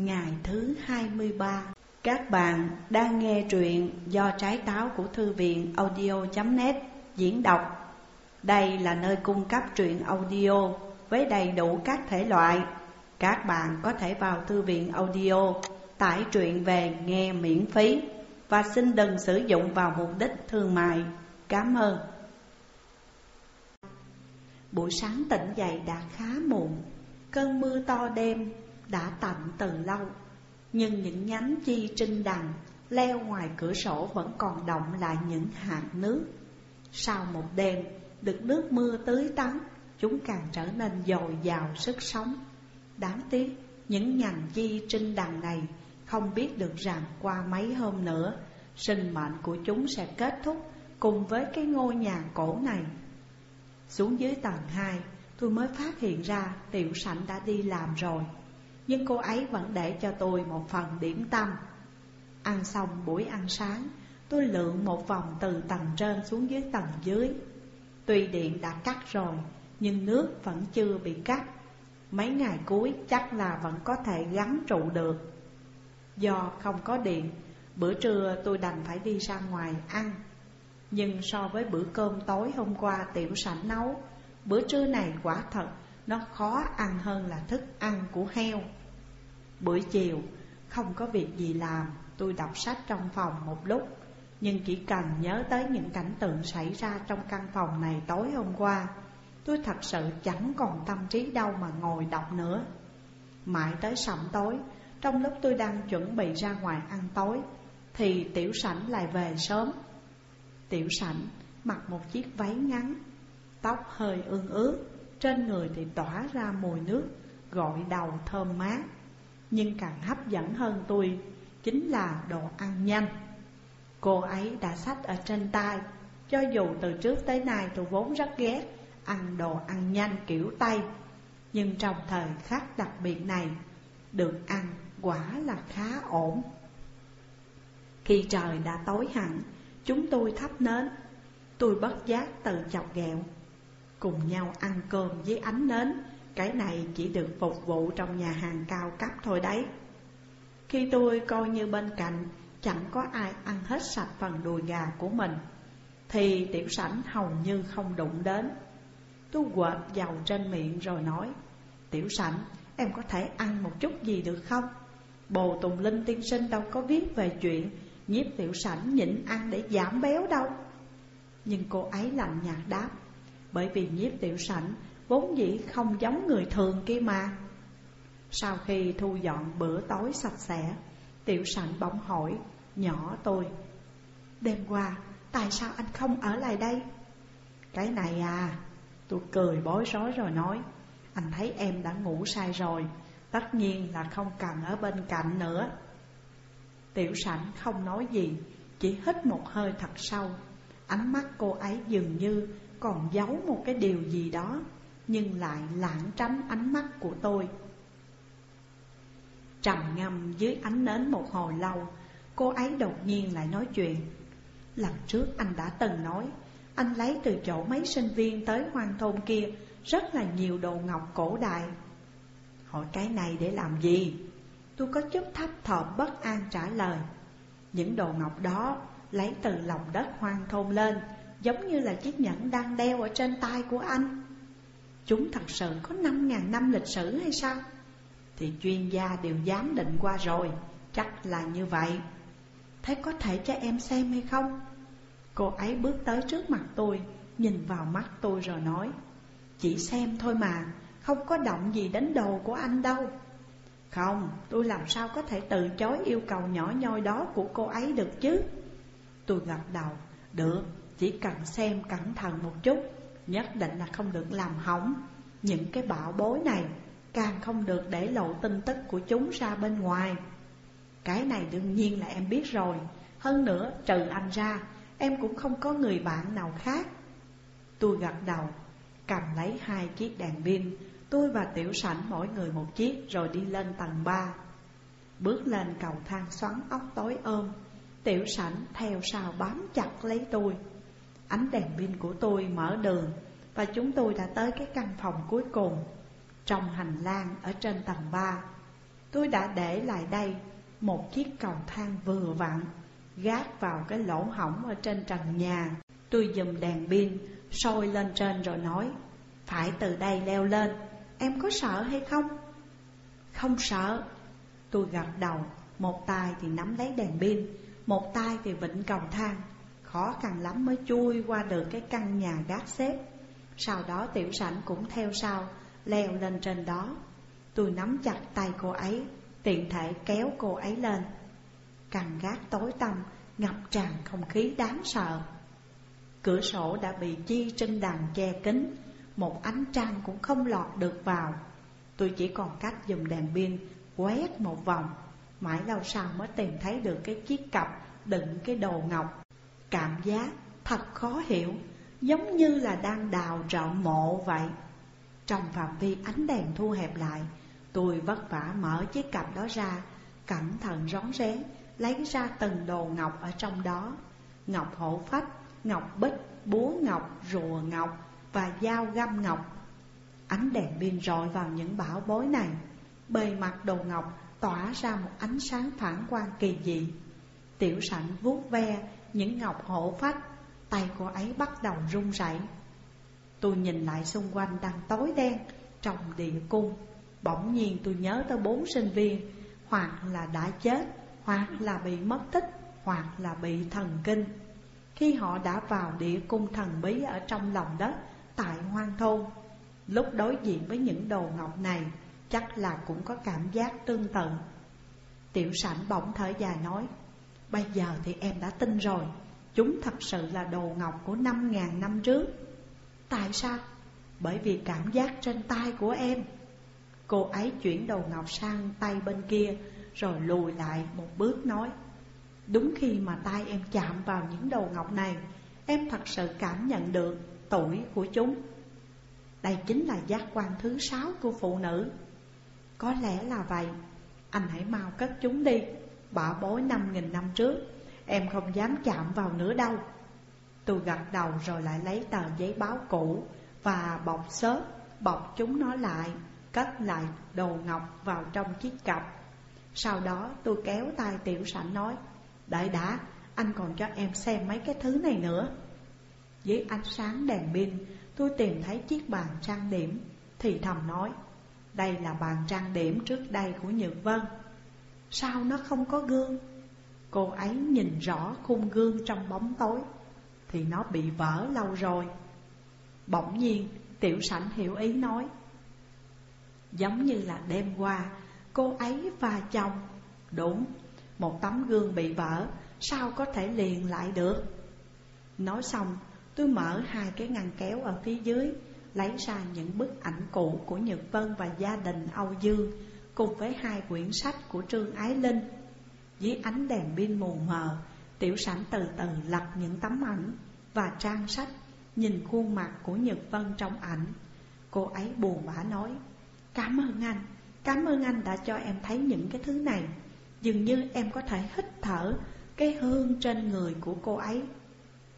Ngày thứ 23 Các bạn đang nghe truyện do trái táo của thư viện audio.net diễn đọc. Đây là nơi cung cấp truyện audio với đầy đủ các thể loại. Các bạn có thể vào thư viện audio, tải truyện về nghe miễn phí Và xin đừng sử dụng vào mục đích thương mại. Cảm ơn. Buổi sáng tỉnh dậy đã khá muộn. Cơn mưa to đêm đã tạnh từ lâu. Nhưng những nhánh chi trinh đằng leo ngoài cửa sổ vẫn còn động lại những hạt nước. Sau một đêm, được nước mưa tưới tắn Chúng càng trở nên dồi dào sức sống. Đáng tiếc, những nhành chi trinh đằng này Không biết được rằng qua mấy hôm nữa. Sinh mệnh của chúng sẽ kết thúc cùng với cái ngôi nhà cổ này. Xuống dưới tầng 2 tôi mới phát hiện ra tiểu sảnh đã đi làm rồi. Nhưng cô ấy vẫn để cho tôi một phần điểm tâm. Ăn xong buổi ăn sáng, Tôi lượn một vòng từ tầng trên xuống dưới tầng dưới. Tuy điện đã cắt rồi, Nhưng nước vẫn chưa bị cắt. Mấy ngày cuối chắc là vẫn có thể gắn trụ được. Do không có điện, Bữa trưa tôi đành phải đi ra ngoài ăn. Nhưng so với bữa cơm tối hôm qua tiểu sảnh nấu, Bữa trưa này quả thật Nó khó ăn hơn là thức ăn của heo. Buổi chiều, không có việc gì làm, Tôi đọc sách trong phòng một lúc. Nhưng chỉ cần nhớ tới những cảnh tượng xảy ra trong căn phòng này tối hôm qua, Tôi thật sự chẳng còn tâm trí đâu mà ngồi đọc nữa. Mãi tới sẩm tối, Trong lúc tôi đang chuẩn bị ra ngoài ăn tối, Thì tiểu sảnh lại về sớm. Tiểu sảnh mặc một chiếc váy ngắn, Tóc hơi ương ướt, Trên người thì tỏa ra mùi nước, Gội đầu thơm mát. Nhưng càng hấp dẫn hơn tôi Chính là đồ ăn nhanh. Cô ấy đã sách ở trên tay. Cho dù từ trước tới nay tôi vốn rất ghét Ăn đồ ăn nhanh kiểu Tây, Nhưng trong thời khắc đặc biệt này, Được ăn quả là khá ổn. Khi trời đã tối hẳn, Chúng tôi thắp nến. Tôi bất giác từ chọc ghẹo, Cùng nhau ăn cơm với ánh nến. Cái này chỉ được phục vụ trong nhà hàng cao cấp thôi đấy. Khi tôi coi như bên cạnh, Chẳng có ai ăn hết sạch phần đùi gà của mình, Thì tiểu sảnh hầu như không đụng đến. Tôi quệt dầu trên miệng rồi nói, Tiểu sảnh, em có thể ăn một chút gì được không? Bồ Tùng Linh tiên sinh đâu có viết về chuyện Nhiếp tiểu sảnh nhịn ăn để giảm béo đâu. Nhưng cô ấy lạnh nhạt đáp, Bởi vì nhiếp tiểu sảnh vốn dĩ không giống người thường kia mà. Sau khi thu dọn bữa tối sạch sẽ, Tiểu sảnh bỗng hỏi, nhỏ tôi, Đêm qua tại sao anh không ở lại đây? Cái này à Tôi cười bối rối rồi nói, Anh thấy em đã ngủ sai rồi, Tất nhiên là không cần ở bên cạnh nữa. Tiểu sảnh không nói gì, Chỉ hít một hơi thật sâu. Ánh mắt cô ấy dường như còn giấu một cái điều gì đó. Nhưng lại lãng tránh ánh mắt của tôi. Trầm ngâm dưới ánh nến một hồi lâu, Cô ấy đột nhiên lại nói chuyện. Lần trước anh đã từng nói, Anh lấy từ chỗ mấy sinh viên tới hoang thôn kia Rất là nhiều đồ ngọc cổ đại. Hỏi cái này để làm gì? Tôi có chút thấp thỏm bất an trả lời. Những đồ ngọc đó lấy từ lòng đất hoang thôn lên, Giống như là chiếc nhẫn đang đeo ở trên tay của anh. Chúng thật sự có 5.000 năm lịch sử hay sao? Thì chuyên gia đều giám định qua rồi Chắc là như vậy Thế có thể cho em xem hay không? Cô ấy bước tới trước mặt tôi Nhìn vào mắt tôi rồi nói Chỉ xem thôi mà Không có động gì đến đồ của anh đâu Không, tôi làm sao có thể từ chối yêu cầu nhỏ nhoi đó của cô ấy được chứ Tôi gật đầu Được, chỉ cần xem cẩn thận một chút Nhất định là không được làm hỏng Những cái bảo bối này, Càng không được để lộ tin tức của chúng ra bên ngoài. Cái này đương nhiên là em biết rồi. Hơn nữa, trừ anh ra, Em cũng không có người bạn nào khác. Tôi gật đầu, Cầm lấy hai chiếc đèn pin, Tôi và Tiểu Sảnh mỗi người một chiếc Rồi đi lên tầng 3 Bước lên cầu thang xoắn ốc tối ôm, Tiểu Sảnh theo sau bám chặt lấy tôi. Ánh đèn pin của tôi mở đường Và chúng tôi đã tới cái căn phòng cuối cùng Trong hành lang ở trên tầng 3 Tôi đã để lại đây một chiếc cầu thang vừa vặn, Gác vào cái lỗ hỏng ở trên trần nhà. Tôi dùm đèn pin, sôi lên trên rồi nói, Phải từ đây leo lên, Em có sợ hay không? Không sợ. Tôi gật đầu, Một tay thì nắm lấy đèn pin, Một tay thì vịnh cầu thang. Khó khăn lắm mới chui qua được cái căn nhà gác xếp. Sau đó tiểu sảnh cũng theo sau, Leo lên trên đó. Tôi nắm chặt tay cô ấy, Tiện thể kéo cô ấy lên. Căn gác tối tăm, Ngập tràn không khí đáng sợ. Cửa sổ đã bị chi trên đàn che kín, Một ánh trăng cũng không lọt được vào. Tôi chỉ còn cách dùng đèn pin Quét một vòng, Mãi lâu sau mới tìm thấy được cái chiếc cặp Đựng cái đồ ngọc. Cảm giác thật khó hiểu Giống như là đang đào trọn mộ vậy. Trong phạm vi ánh đèn thu hẹp lại Tôi vất vả mở chiếc cặp đó ra Cẩn thận rón rén Lấy ra từng đồ ngọc ở trong đó. Ngọc hổ phách, ngọc bích, búa ngọc, rùa ngọc Và dao găm ngọc. Ánh đèn pin rọi vào những bảo bối này Bề mặt đồ ngọc tỏa ra một ánh sáng phản quang kỳ dị. Tiểu sảnh vuốt ve những ngọc hổ phách, Tay cô ấy bắt đầu run rẩy. Tôi nhìn lại xung quanh đang tối đen Trong địa cung. Bỗng nhiên tôi nhớ tới bốn sinh viên, Hoặc là đã chết, Hoặc là bị mất tích, Hoặc là bị thần kinh. Khi họ đã vào địa cung thần bí Ở trong lòng đất, Tại hoang thôn, Lúc đối diện với những đồ ngọc này, Chắc là cũng có cảm giác tương tự. Tiểu sảnh bỗng thở dài nói Bây giờ thì em đã tin rồi. Chúng thật sự là đồ ngọc của năm ngàn năm trước. Tại sao? Bởi vì cảm giác trên tay của em. Cô ấy chuyển đầu ngọc sang tay bên kia, Rồi lùi lại một bước nói, Đúng khi mà tay em chạm vào những đầu ngọc này, Em thật sự cảm nhận được tuổi của chúng. Đây chính là giác quan thứ sáu của phụ nữ. Có lẽ là vậy. Anh hãy mau cất chúng đi. Bảo bối năm nghìn năm trước Em không dám chạm vào nữa đâu. Tôi gật đầu rồi lại lấy tờ giấy báo cũ Và bọc xớp Bọc chúng nó lại Cất lại đồ ngọc vào trong chiếc cặp. Sau đó tôi kéo tay tiểu sảnh nói Đợi đã, anh còn cho em xem mấy cái thứ này nữa. Dưới ánh sáng đèn pin Tôi tìm thấy chiếc bàn trang điểm Thì thầm nói Đây là bàn trang điểm trước đây của Nhược Vân. Sao nó không có gương? Cô ấy nhìn rõ khung gương trong bóng tối, Thì nó bị vỡ lâu rồi. Bỗng nhiên, tiểu sảnh hiểu ý nói, Giống như là đêm qua, Cô ấy và chồng, Đúng, Một tấm gương bị vỡ, Sao có thể liền lại được? Nói xong, tôi mở hai cái ngăn kéo ở phía dưới, Lấy ra những bức ảnh cũ của Nhật Vân và gia đình Âu Dương Cùng với hai quyển sách của Trương Ái Linh, Dưới ánh đèn pin mù mờ, Tiểu sảnh từ từ lật những tấm ảnh Và trang sách Nhìn khuôn mặt của Nhật Vân trong ảnh. Cô ấy buồn bã nói, Cảm ơn anh, Cảm ơn anh đã cho em thấy những cái thứ này. Dường như em có thể hít thở Cái hương trên người của cô ấy.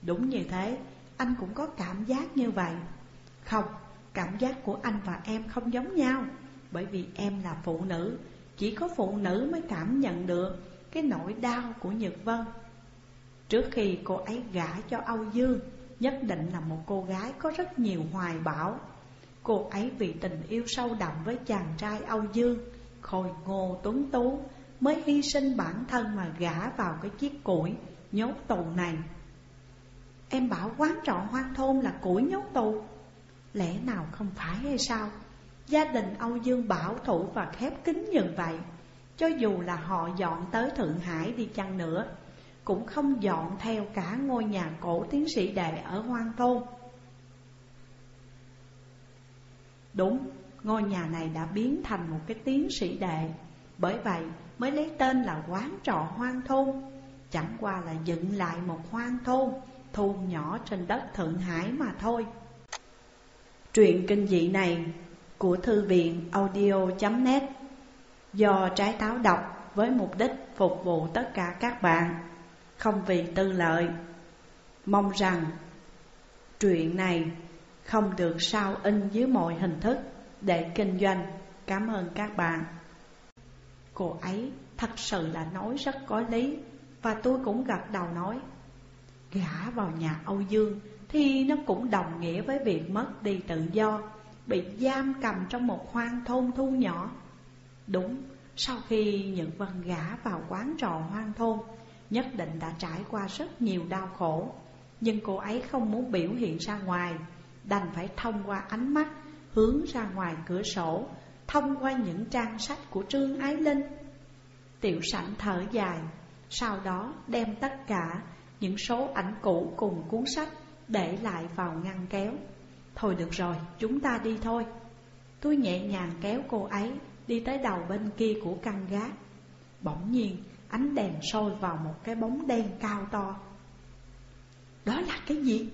Đúng như thế, Anh cũng có cảm giác như vậy. Không, Cảm giác của anh và em không giống nhau. Bởi vì em là phụ nữ, Chỉ có phụ nữ mới cảm nhận được Cái nỗi đau của Nhật Vân. Trước khi cô ấy gả cho Âu Dương, Nhất định là một cô gái có rất nhiều hoài bão. Cô ấy vì tình yêu sâu đậm với chàng trai Âu Dương, Khôi ngô tuấn tú, Mới hy sinh bản thân mà gả vào cái chiếc củi nhốt tù này. Em bảo quán trọ hoang thôn là củi nhốt tù. Lẽ nào không phải hay sao? Gia đình Âu Dương bảo thủ và khép kín như vậy. Cho dù là họ dọn tới Thượng Hải đi chăng nữa Cũng không dọn theo cả ngôi nhà cổ tiến sĩ đệ ở hoang thôn Đúng, ngôi nhà này đã biến thành một cái tiến sĩ đệ Bởi vậy mới lấy tên là quán trọ hoang thôn Chẳng qua là dựng lại một hoang thôn Thôn nhỏ trên đất Thượng Hải mà thôi. Truyện kinh dị này của thư viện audio.net Do trái táo đọc với mục đích phục vụ tất cả các bạn, Không vì tư lợi Mong rằng truyện này không được sao in dưới mọi hình thức để kinh doanh. Cảm ơn các bạn. Cô ấy thật sự là nói rất có lý, Và tôi cũng gật đầu nói, Gả vào nhà Âu Dương Thì nó cũng đồng nghĩa với việc mất đi tự do Bị giam cầm trong một hoang thôn thu nhỏ. Đúng, sau khi Nhật Vân gả vào quán trò hoang thôn Nhất định đã trải qua rất nhiều đau khổ. Nhưng cô ấy không muốn biểu hiện ra ngoài Đành phải thông qua ánh mắt Hướng ra ngoài cửa sổ Thông qua những trang sách của Trương Ái Linh. Tiểu sảnh thở dài Sau đó đem tất cả những số ảnh cũ cùng cuốn sách Để lại vào ngăn kéo. Thôi được rồi, chúng ta đi thôi. Tôi nhẹ nhàng kéo cô ấy Đi tới đầu bên kia của căn gác. Bỗng nhiên ánh đèn sôi vào một cái bóng đen cao to. Đó là cái gì?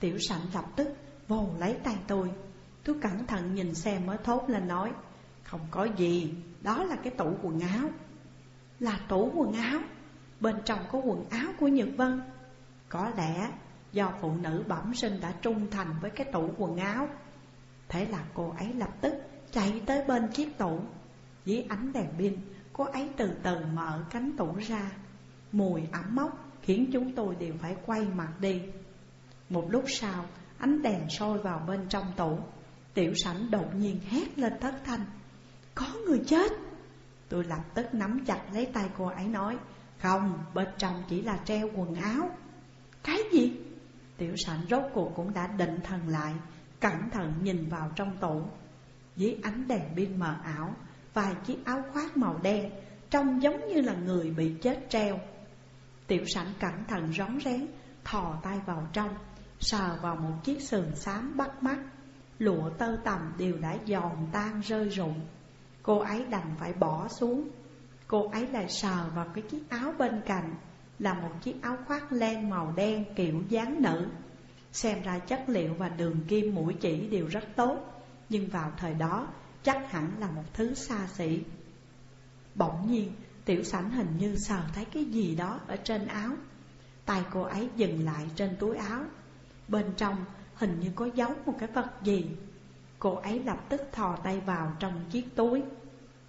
Tiểu sảnh lập tức vồ lấy tay tôi. Tôi cẩn thận nhìn xem mới thốt lên nói Không có gì, đó là cái tủ quần áo. Là tủ quần áo? Bên trong có quần áo của Nhật Vân. Có lẽ do phụ nữ bẩm sinh đã trung thành với cái tủ quần áo. Thế là cô ấy lập tức chạy tới bên chiếc tủ. Dưới ánh đèn pin, cô ấy từ từ mở cánh tủ ra. Mùi ẩm mốc khiến chúng tôi đều phải quay mặt đi. Một lúc sau, ánh đèn soi vào bên trong tủ. Tiểu sảnh đột nhiên hét lên thất thanh. Có người chết! Tôi lập tức nắm chặt lấy tay cô ấy nói Không, bên trong chỉ là treo quần áo. Cái gì? Tiểu sảnh rốt cuộc cũng đã định thần lại, Cẩn thận nhìn vào trong tủ. Dưới ánh đèn pin mờ ảo, Vài chiếc áo khoác màu đen, Trông giống như là người bị chết treo. Tiểu sảnh cẩn thận rón rén, Thò tay vào trong, Sờ vào một chiếc sườn xám bắt mắt. Lụa tơ tầm đều đã giòn tan rơi rụng. Cô ấy đành phải bỏ xuống. Cô ấy lại sờ vào cái chiếc áo bên cạnh là một chiếc áo khoác len màu đen kiểu dáng nữ. Xem ra chất liệu và đường kim mũi chỉ đều rất tốt, Nhưng vào thời đó chắc hẳn là một thứ xa xỉ. Bỗng nhiên, tiểu sảnh hình như sờ thấy cái gì đó ở trên áo. Tay cô ấy dừng lại trên túi áo. Bên trong hình như có giấu một cái vật gì. Cô ấy lập tức thò tay vào trong chiếc túi.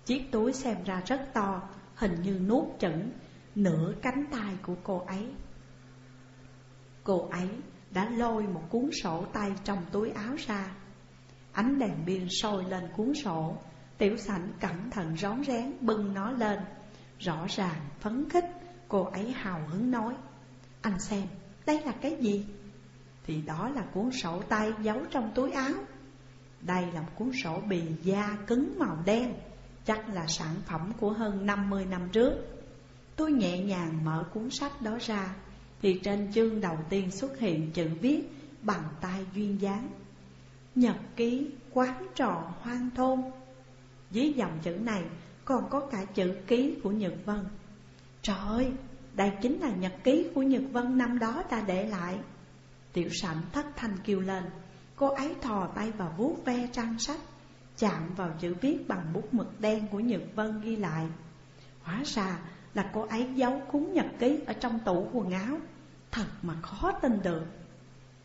Chiếc túi xem ra rất to, Hình như nuốt chửng nửa cánh tay của cô ấy. Cô ấy đã lôi một cuốn sổ tay trong túi áo ra. Ánh đèn pin sôi lên cuốn sổ. Tiểu sảnh cẩn thận rón rén bưng nó lên. Rõ ràng phấn khích, Cô ấy hào hứng nói, Anh xem, đây là cái gì? Thì đó là cuốn sổ tay giấu trong túi áo. Đây là một cuốn sổ bì da cứng màu đen, Chắc là sản phẩm của hơn 50 năm trước. Tôi nhẹ nhàng mở cuốn sách đó ra Thì trên chương đầu tiên xuất hiện chữ viết bằng tay duyên dáng. Nhật ký quán trò hoang thôn. Dưới dòng chữ này còn có cả chữ ký của Nhật Vân. Trời ơi, đây chính là nhật ký của Nhật Vân năm đó ta để lại. Tiểu sảnh thất thanh kêu lên. Cô ấy thò tay vào vuốt ve trang sách Chạm vào chữ viết bằng bút mực đen của Nhật Vân ghi lại. Hóa ra là cô ấy giấu cuốn nhật ký ở trong tủ quần áo. Thật mà khó tin được.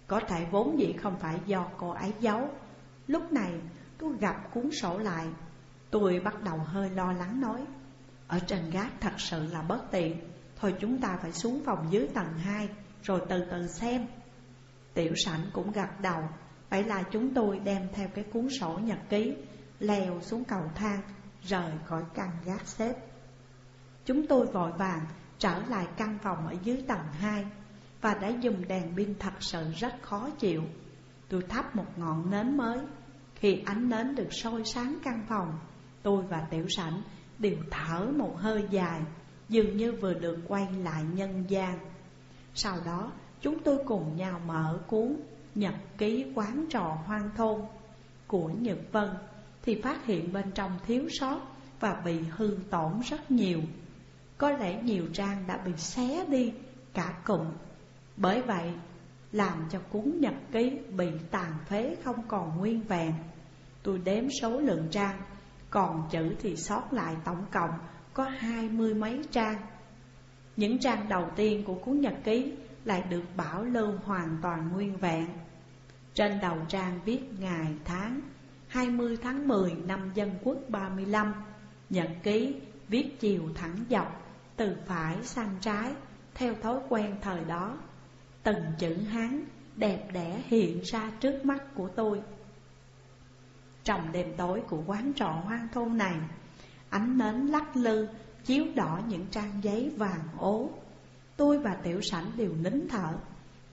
Có thể vốn dĩ không phải do cô ấy giấu. Lúc này, tôi gặp cuốn sổ lại. Tôi bắt đầu hơi lo lắng nói, Ở trên gác thật sự là bất tiện. Thôi chúng ta phải xuống phòng dưới tầng 2 Rồi từ từ xem. Tiểu sảnh cũng gật đầu. Vậy là chúng tôi đem theo cái cuốn sổ nhật ký, Leo xuống cầu thang, Rời khỏi căn gác xếp. Chúng tôi vội vàng trở lại căn phòng ở dưới tầng 2 Và đã dùng đèn pin thật sự rất khó chịu. Tôi thắp một ngọn nến mới. Khi ánh nến được soi sáng căn phòng, Tôi và Tiểu Sảnh đều thở một hơi dài, Dường như vừa được quay lại nhân gian. Sau đó, chúng tôi cùng nhau mở cuốn Nhật ký quán trò hoang thôn của Nhật Vân Thì phát hiện bên trong thiếu sót và bị hư tổn rất nhiều. Có lẽ nhiều trang đã bị xé đi cả cụm. Bởi vậy, làm cho cuốn nhật ký bị tàn phế không còn nguyên vẹn. Tôi đếm số lượng trang, Còn chữ thì sót lại tổng cộng có hai mươi mấy trang. Những trang đầu tiên của cuốn nhật ký lại được bảo lưu hoàn toàn nguyên vẹn. Trên đầu trang viết ngày tháng 20 tháng 10 năm dân quốc 35 Nhật ký Viết chiều thẳng dọc. Từ phải sang trái, Theo thói quen thời đó. Từng chữ Hán đẹp đẽ hiện ra trước mắt của tôi. Trong đêm tối của quán trọ hoang thôn này, Ánh nến lắc lư Chiếu đỏ những trang giấy vàng ố. Tôi và Tiểu Sảnh đều nín thở,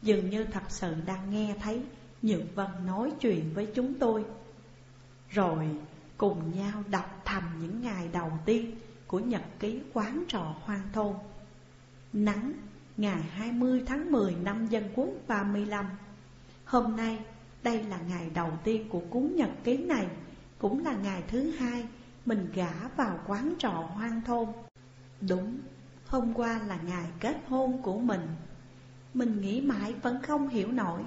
Dường như thật sự đang nghe thấy Nhược Vân nói chuyện với chúng tôi. Rồi cùng nhau đọc thầm những ngày đầu tiên. Của nhật ký quán trọ hoang thôn. Nắng ngày 20 tháng 10 năm Dân Quốc 35 Hôm nay đây là ngày đầu tiên của cuốn nhật ký này Cũng là ngày thứ hai mình gả vào quán trọ hoang thôn. Đúng, hôm qua là ngày kết hôn của mình. Mình nghĩ mãi vẫn không hiểu nổi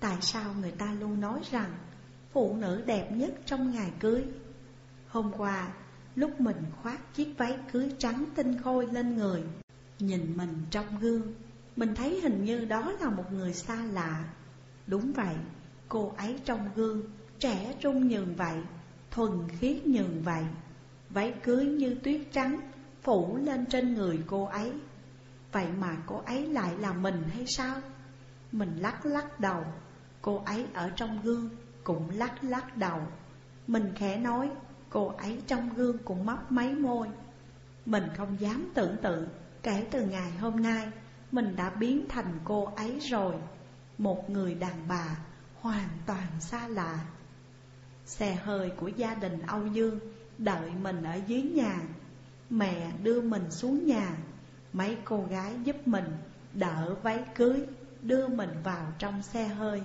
Tại sao người ta luôn nói rằng Phụ nữ đẹp nhất trong ngày cưới. Hôm qua, lúc mình khoác chiếc váy cưới trắng tinh khôi lên người Nhìn mình trong gương Mình thấy hình như đó là một người xa lạ. Đúng vậy, cô ấy trong gương Trẻ trung nhường vậy Thuần khiết nhường vậy. Váy cưới như tuyết trắng Phủ lên trên người cô ấy. Vậy mà cô ấy lại là mình hay sao? Mình lắc lắc đầu. Cô ấy ở trong gương cũng lắc lắc đầu. Mình khẽ nói Cô ấy trong gương cũng móc mấy môi. Mình không dám tưởng tượng, Kể từ ngày hôm nay, Mình đã biến thành cô ấy rồi. Một người đàn bà Hoàn toàn xa lạ. Xe hơi của gia đình Âu Dương Đợi mình ở dưới nhà. Mẹ đưa mình xuống nhà. Mấy cô gái giúp mình Đỡ váy cưới, Đưa mình vào trong xe hơi.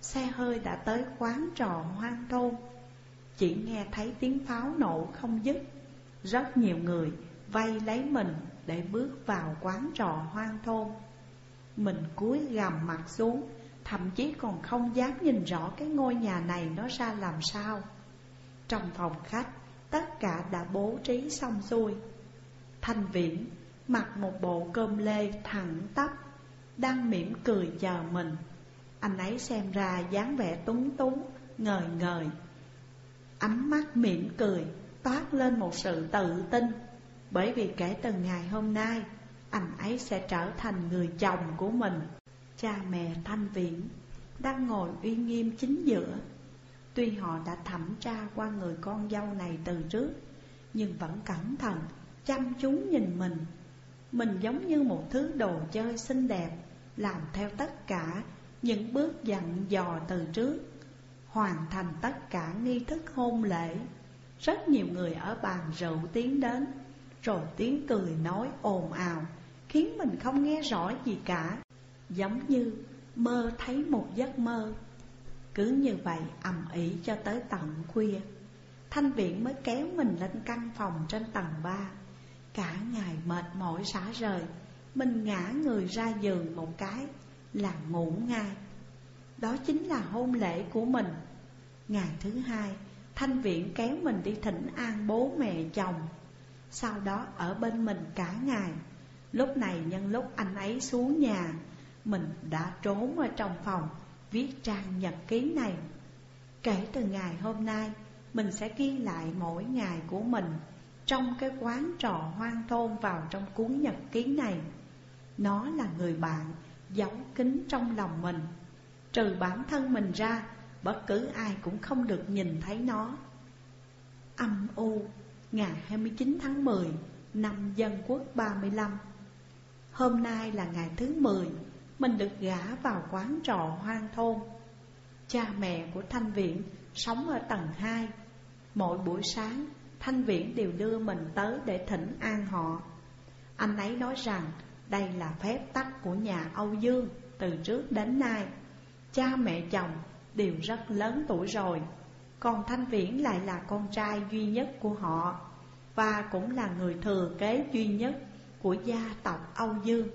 Xe hơi đã tới quán trò hoang thôn. Chỉ nghe thấy tiếng pháo nổ không dứt. Rất nhiều người vây lấy mình để bước vào quán trò hoang thôn. Mình cúi gằm mặt xuống Thậm chí còn không dám nhìn rõ cái ngôi nhà này nó ra làm sao. Trong phòng khách tất cả đã bố trí xong xuôi. Thanh Viễn mặc một bộ cơm lê thẳng tắp Đang mỉm cười chờ mình. Anh ấy xem ra dáng vẻ túng túng, ngời ngời. Ánh mắt mỉm cười toát lên một sự tự tin. Bởi vì kể từ ngày hôm nay Anh ấy sẽ trở thành người chồng của mình. Cha mẹ Thanh Viễn đang ngồi uy nghiêm chính giữa. Tuy họ đã thẩm tra qua người con dâu này từ trước Nhưng vẫn cẩn thận, chăm chú nhìn mình. Mình giống như một thứ đồ chơi xinh đẹp Làm theo tất cả những bước dặn dò từ trước. Hoàn thành tất cả nghi thức hôn lễ. Rất nhiều người ở bàn rượu tiến đến, Rồi tiếng cười nói ồn ào, Khiến mình không nghe rõ gì cả. Giống như mơ thấy một giấc mơ. Cứ như vậy ầm ĩ cho tới tận khuya. Thanh viện mới kéo mình lên căn phòng trên tầng ba. Cả ngày mệt mỏi xả rời, Mình ngã người ra giường một cái là ngủ ngay. Đó chính là hôn lễ của mình. Ngày thứ hai, Thanh viện kéo mình đi thỉnh an bố mẹ chồng. Sau đó ở bên mình cả ngày. Lúc này nhân lúc anh ấy xuống nhà, Mình đã trốn ở trong phòng, viết trang nhật ký này. Kể từ ngày hôm nay, Mình sẽ ghi lại mỗi ngày của mình Trong cái quán trò hoang thôn vào trong cuốn nhật ký này. Nó là người bạn giấu kín trong lòng mình. Trừ bản thân mình ra, Bất cứ ai cũng không được nhìn thấy nó. Âm u, Ngày 29 tháng 10 Năm Dân Quốc 35 Hôm nay là ngày thứ 10 mình được gả vào quán trọ hoang thôn. Cha mẹ của Thanh viện sống ở tầng 2 Mỗi buổi sáng, Thanh Viễn đều đưa mình tới để thỉnh an họ. Anh ấy nói rằng đây là phép tắc của nhà Âu Dương từ trước đến nay. Cha mẹ chồng đều rất lớn tuổi rồi. Còn Thanh Viễn lại là con trai duy nhất của họ Và cũng là người thừa kế duy nhất của gia tộc Âu Dương.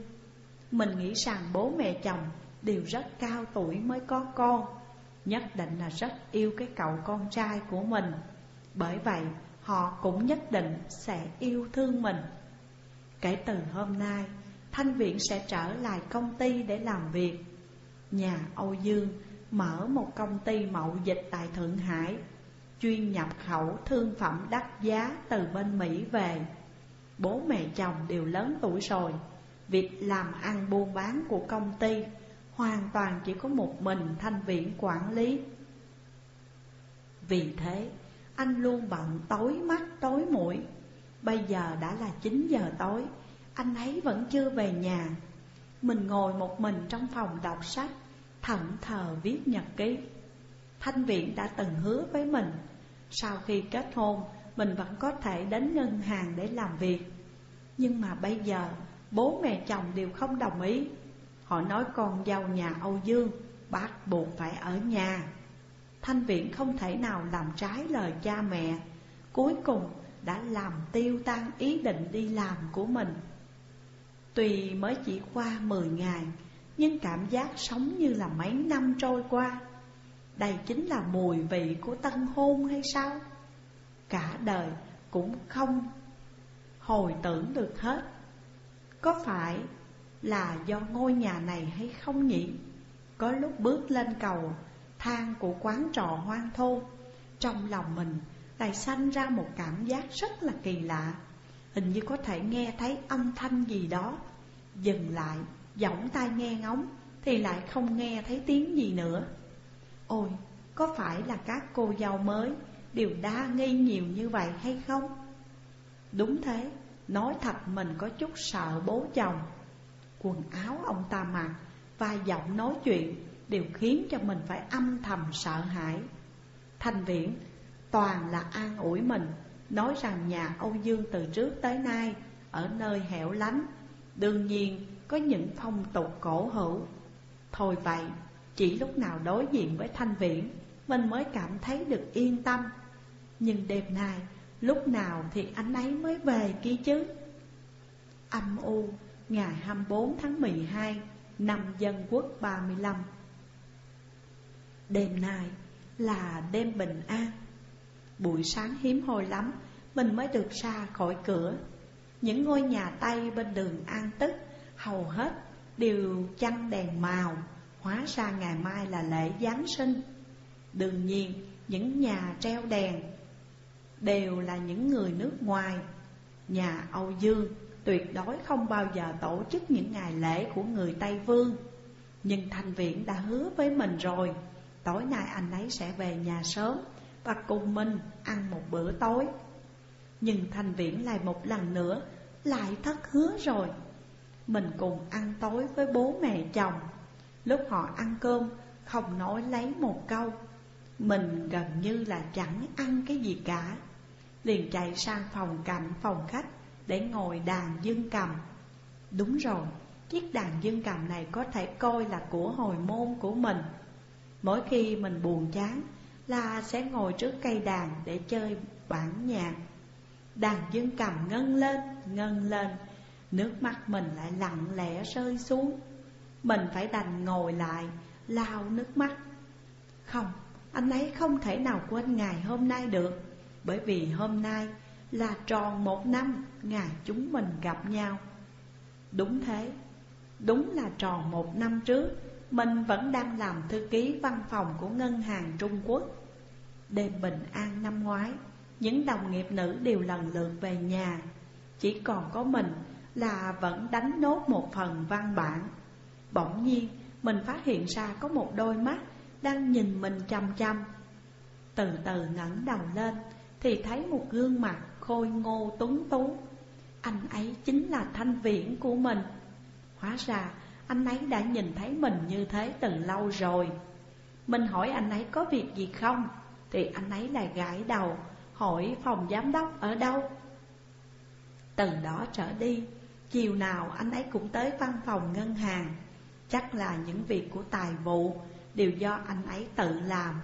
Mình nghĩ rằng bố mẹ chồng đều rất cao tuổi mới có con, Nhất định là rất yêu cái cậu con trai của mình. Bởi vậy, họ cũng nhất định sẽ yêu thương mình. Kể từ hôm nay, Thanh Viện sẽ trở lại công ty để làm việc. Nhà Âu Dương mở một công ty mậu dịch tại Thượng Hải, Chuyên nhập khẩu thương phẩm đắt giá từ bên Mỹ về. Bố mẹ chồng đều lớn tuổi rồi, Việc làm ăn buôn bán của công ty Hoàn toàn chỉ có một mình thanh viện quản lý. Vì thế, anh luôn bận tối mắt tối mũi. Bây giờ đã là 9 giờ tối, Anh ấy vẫn chưa về nhà. Mình ngồi một mình trong phòng đọc sách Thận thờ viết nhật ký. Thanh viện đã từng hứa với mình, Sau khi kết hôn, Mình vẫn có thể đến ngân hàng để làm việc. Nhưng mà bây giờ, Bố mẹ chồng đều không đồng ý. Họ nói con giàu nhà Âu Dương, Bác buộc phải ở nhà. Thanh viện không thể nào làm trái lời cha mẹ. Cuối cùng đã làm tiêu tan ý định đi làm của mình. Tuy mới chỉ qua 10 ngày, Nhưng cảm giác sống như là mấy năm trôi qua Đây chính là mùi vị của tân hôn hay sao? Cả đời cũng không hồi tưởng được hết Có phải là do ngôi nhà này hay không nhỉ? Có lúc bước lên cầu, thang của quán trọ hoang thôn, Trong lòng mình lại sanh ra một cảm giác rất là kỳ lạ Hình như có thể nghe thấy âm thanh gì đó. Dừng lại, giỏng tai nghe ngóng Thì lại không nghe thấy tiếng gì nữa. Ôi, có phải là các cô dâu mới Đều đa nghi nhiều như vậy hay không? Đúng thế, nói thật mình có chút sợ bố chồng. Quần áo ông ta mặc và giọng nói chuyện Đều khiến cho mình phải âm thầm sợ hãi. Thanh viễn toàn là an ủi mình. Nói rằng nhà Âu Dương từ trước tới nay Ở nơi hẻo lánh Đương nhiên có những phong tục cổ hữu. Thôi vậy, chỉ lúc nào đối diện với thanh viễn Mình mới cảm thấy được yên tâm. Nhưng đêm nay, lúc nào thì anh ấy mới về kia chứ? Âm u, ngày 24 tháng 12 Năm Dân Quốc 35 Đêm nay là đêm bình an. Buổi sáng hiếm hoi lắm, Mình mới được ra khỏi cửa. Những ngôi nhà Tây bên đường An Tức Hầu hết đều chăn đèn màu, Hóa ra ngày mai là lễ Giáng sinh. Đương nhiên, những nhà treo đèn Đều là những người nước ngoài. Nhà Âu Dương tuyệt đối không bao giờ tổ chức những ngày lễ của người Tây Vương. Nhưng Thanh Viễn đã hứa với mình rồi, Tối nay anh ấy sẽ về nhà sớm và cùng mình ăn một bữa tối. Nhưng Thanh Viễn lại một lần nữa lại thất hứa rồi. Mình cùng ăn tối với bố mẹ chồng. Lúc họ ăn cơm không nói lấy một câu. Mình gần như là chẳng ăn cái gì cả. Liền chạy sang phòng cạnh phòng khách Để ngồi đàn dương cầm. Đúng rồi, chiếc đàn dương cầm này có thể coi là của hồi môn của mình. Mỗi khi mình buồn chán là sẽ ngồi trước cây đàn để chơi bản nhạc. Đàn dương cầm ngân lên, ngân lên. Nước mắt mình lại lặng lẽ rơi xuống. Mình phải đành ngồi lại, lau nước mắt. Không, anh ấy không thể nào quên ngày hôm nay được. Bởi vì hôm nay là tròn một năm ngày chúng mình gặp nhau. Đúng thế, đúng là tròn một năm trước Mình vẫn đang làm thư ký văn phòng của ngân hàng Trung Quốc. Đêm bình an năm ngoái. Những đồng nghiệp nữ đều lần lượt về nhà. Chỉ còn có mình là vẫn đánh nốt một phần văn bản. Bỗng nhiên, mình phát hiện ra có một đôi mắt Đang nhìn mình chăm chăm. Từ từ ngẩng đầu lên Thì thấy một gương mặt khôi ngô tuấn tú. Anh ấy chính là thanh viễn của mình. Hóa ra, anh ấy đã nhìn thấy mình như thế từ lâu rồi. Mình hỏi anh ấy có việc gì không? Thì anh ấy lại gãi đầu, Hỏi phòng giám đốc ở đâu? Từ đó trở đi, Chiều nào anh ấy cũng tới văn phòng ngân hàng. Chắc là những việc của tài vụ Đều do anh ấy tự làm.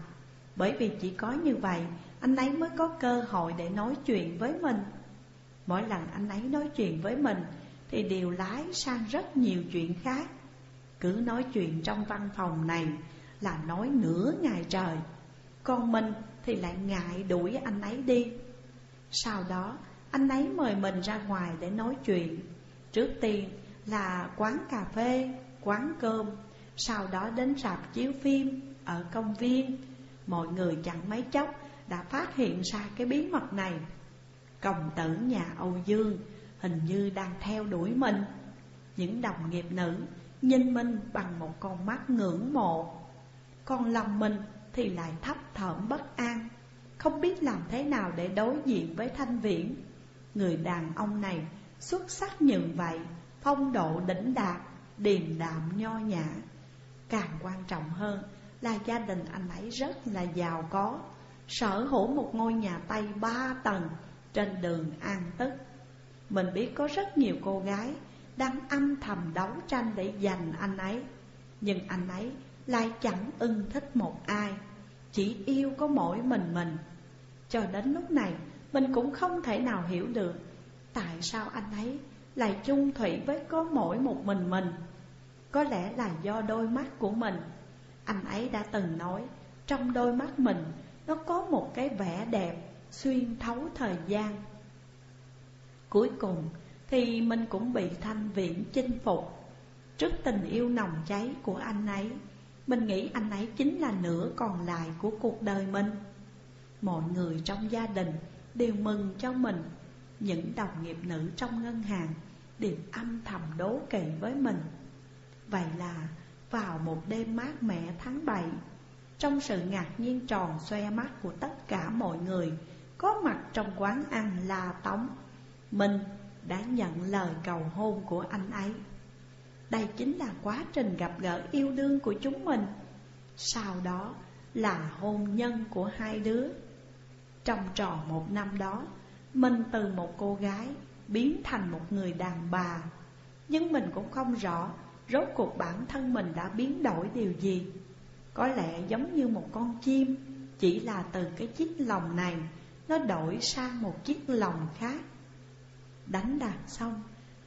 Bởi vì chỉ có như vậy, Anh ấy mới có cơ hội để nói chuyện với mình. Mỗi lần anh ấy nói chuyện với mình, Thì đều lái sang rất nhiều chuyện khác. Cứ nói chuyện trong văn phòng này Là nói nửa ngày trời còn mình thì lại ngại đuổi anh ấy đi. Sau đó anh ấy mời mình ra ngoài để nói chuyện. Trước tiên là quán cà phê, quán cơm Sau đó đến rạp chiếu phim ở công viên. Mọi người chẳng mấy chốc đã phát hiện ra cái bí mật này. Công tử nhà Âu Dương hình như đang theo đuổi mình. Những đồng nghiệp nữ nhìn mình bằng một con mắt ngưỡng mộ. Còn lòng mình thì lại thấp thỏm bất an Không biết làm thế nào để đối diện với thanh viễn. Người đàn ông này xuất sắc như vậy Phong độ đỉnh đạt, điềm đạm nho nhã. Càng quan trọng hơn là gia đình anh ấy rất là giàu có Sở hữu một ngôi nhà Tây ba tầng trên đường An Tức. Mình biết có rất nhiều cô gái đang âm thầm đấu tranh để giành anh ấy Nhưng anh ấy lại chẳng ưng thích một ai, Chỉ yêu có mỗi mình mình. Cho đến lúc này, mình cũng không thể nào hiểu được Tại sao anh ấy lại chung thủy với có mỗi một mình mình. Có lẽ là do đôi mắt của mình. Anh ấy đã từng nói, Trong đôi mắt mình, nó có một cái vẻ đẹp xuyên thấu thời gian. Cuối cùng thì mình cũng bị thanh viễn chinh phục Trước tình yêu nồng cháy của anh ấy. Mình nghĩ anh ấy chính là nửa còn lại của cuộc đời mình. Mọi người trong gia đình đều mừng cho mình. Những đồng nghiệp nữ trong ngân hàng đều âm thầm đố kỵ với mình. Vậy là vào một đêm mát mẻ tháng 7 Trong sự ngạc nhiên tròn xoe mắt của tất cả mọi người, Có mặt trong quán ăn La Tống, Mình đã nhận lời cầu hôn của anh ấy. Đây chính là quá trình gặp gỡ yêu đương của chúng mình. Sau đó là hôn nhân của hai đứa. Trong tròn một năm đó Mình từ một cô gái biến thành một người đàn bà. Nhưng mình cũng không rõ Rốt cuộc bản thân mình đã biến đổi điều gì. Có lẽ giống như một con chim, Chỉ là từ cái chiếc lồng này, Nó đổi sang một chiếc lồng khác. Đánh đàn xong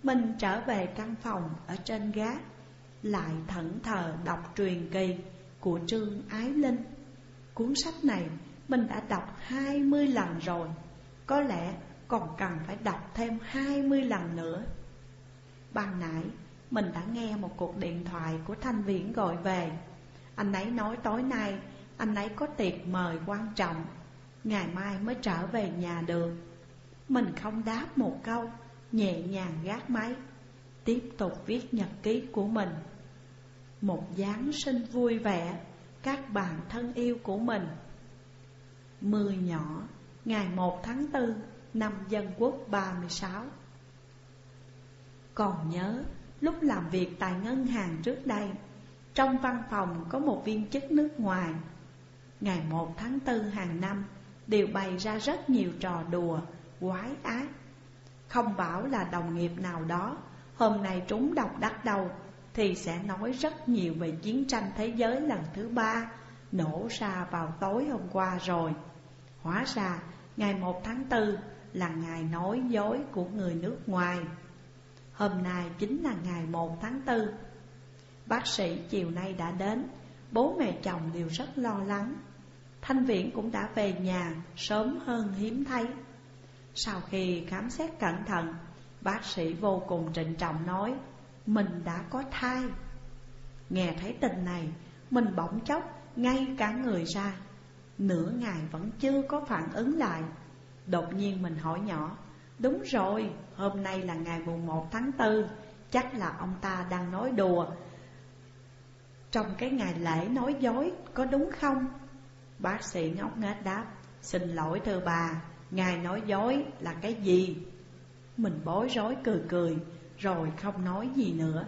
mình trở về căn phòng ở trên gác, Lại thẫn thờ đọc truyền kỳ của Trương Ái Linh. Cuốn sách này mình đã đọc hai mươi lần rồi, Có lẽ còn cần phải đọc thêm hai mươi lần nữa. Ban nãy mình đã nghe một cuộc điện thoại của Thanh Viễn gọi về. Anh ấy nói tối nay, anh ấy có tiệc mời quan trọng, Ngày mai mới trở về nhà được. Mình không đáp một câu. Nhẹ nhàng gác máy Tiếp tục viết nhật ký của mình. Một Giáng sinh vui vẻ Các bạn thân yêu của mình. Mưa nhỏ Ngày 1 tháng 4 Năm Dân Quốc 36 Còn nhớ lúc làm việc tại ngân hàng trước đây Trong văn phòng có một viên chức nước ngoài. Ngày 1 tháng 4 hàng năm Đều bày ra rất nhiều trò đùa, quái ác. Không bảo là đồng nghiệp nào đó. Hôm nay trúng độc đắc đầu, Thì sẽ nói rất nhiều về chiến tranh thế giới lần thứ ba Nổ ra vào tối hôm qua rồi. Hóa ra, ngày 1 tháng 4 là ngày nói dối của người nước ngoài. Hôm nay chính là ngày 1 tháng 4 Bác sĩ chiều nay đã đến, Bố mẹ chồng đều rất lo lắng. Thanh Viễn cũng đã về nhà sớm hơn hiếm thấy. Sau khi khám xét cẩn thận Bác sĩ vô cùng trịnh trọng nói Mình đã có thai. Nghe thấy tin này Mình bỗng chốc ngay cả người ra. Nửa ngày vẫn chưa có phản ứng lại. Đột nhiên mình hỏi nhỏ Đúng rồi, hôm nay là ngày mùng 1 tháng 4 Chắc là ông ta đang nói đùa. Trong cái ngày lễ nói dối có đúng không? Bác sĩ ngốc nghếch đáp Xin lỗi thưa bà, ngài nói dối là cái gì? Mình bối rối cười cười Rồi không nói gì nữa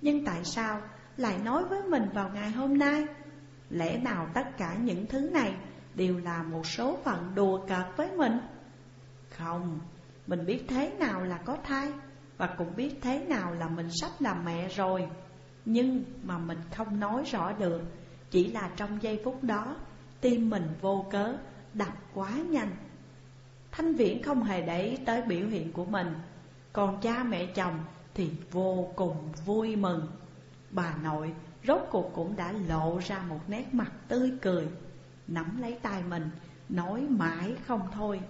Nhưng tại sao lại nói với mình vào ngày hôm nay? Lẽ nào tất cả những thứ này Đều là một số phận đùa cợt với mình? Không, mình biết thế nào là có thai Và cũng biết thế nào là mình sắp làm mẹ rồi Nhưng mà mình không nói rõ được Chỉ là trong giây phút đó Tim mình vô cớ đập quá nhanh Thanh Viễn không hề để ý tới biểu hiện của mình. Còn cha mẹ chồng thì vô cùng vui mừng. Bà nội rốt cuộc cũng đã lộ ra một nét mặt tươi cười, Nắm lấy tay mình, Nói mãi không thôi.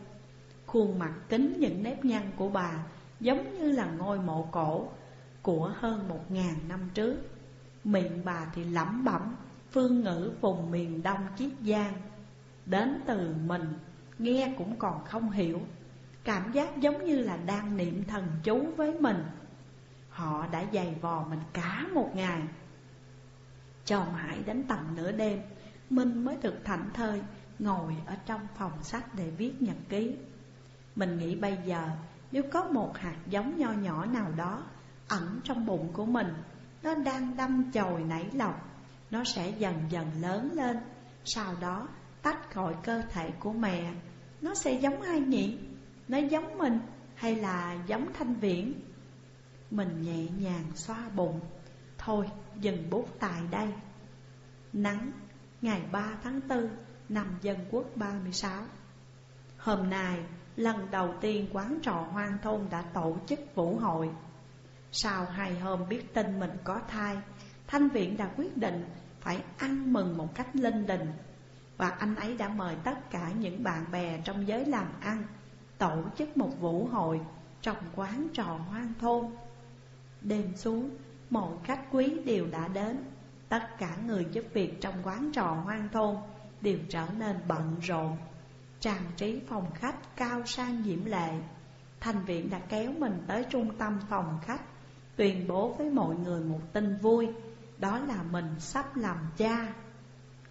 Khuôn mặt kính những nếp nhăn của bà Giống như là ngôi mộ cổ Của hơn một ngàn năm trước. Miệng bà thì lẩm bẩm, Phương ngữ vùng miền đông Chiết Giang. Đến từ mình Nghe cũng còn không hiểu. Cảm giác giống như là đang niệm thần chú với mình. Họ đã dày vò mình cả một ngày. Cho mãi đến tầm nửa đêm, Minh mới được thảnh thơi, Ngồi ở trong phòng sách để viết nhật ký. Mình nghĩ bây giờ, Nếu có một hạt giống nho nhỏ nào đó Ẩn trong bụng của mình, Nó đang đâm chồi nảy lọc, Nó sẽ dần dần lớn lên. Sau đó tách khỏi cơ thể của mẹ. Nó sẽ giống ai nhỉ? Nó giống mình hay là giống thanh viễn? Mình nhẹ nhàng xoa bụng. Thôi, dừng bút tại đây. Nắng, ngày 3 tháng 4 năm Dân Quốc 36 Hôm nay, lần đầu tiên quán trò hoang thôn đã tổ chức vũ hội. Sau hai hôm biết tin mình có thai, Thanh viện đã quyết định phải ăn mừng một cách linh đình. Và anh ấy đã mời tất cả những bạn bè trong giới làm ăn Tổ chức một vũ hội trong quán trò hoang thôn. Đêm xuống, mọi khách quý đều đã đến. Tất cả người giúp việc trong quán trò hoang thôn Đều trở nên bận rộn. Trang trí phòng khách cao sang diễm lệ. Thành viện đã kéo mình tới trung tâm phòng khách Tuyên bố với mọi người một tin vui Đó là mình sắp làm cha.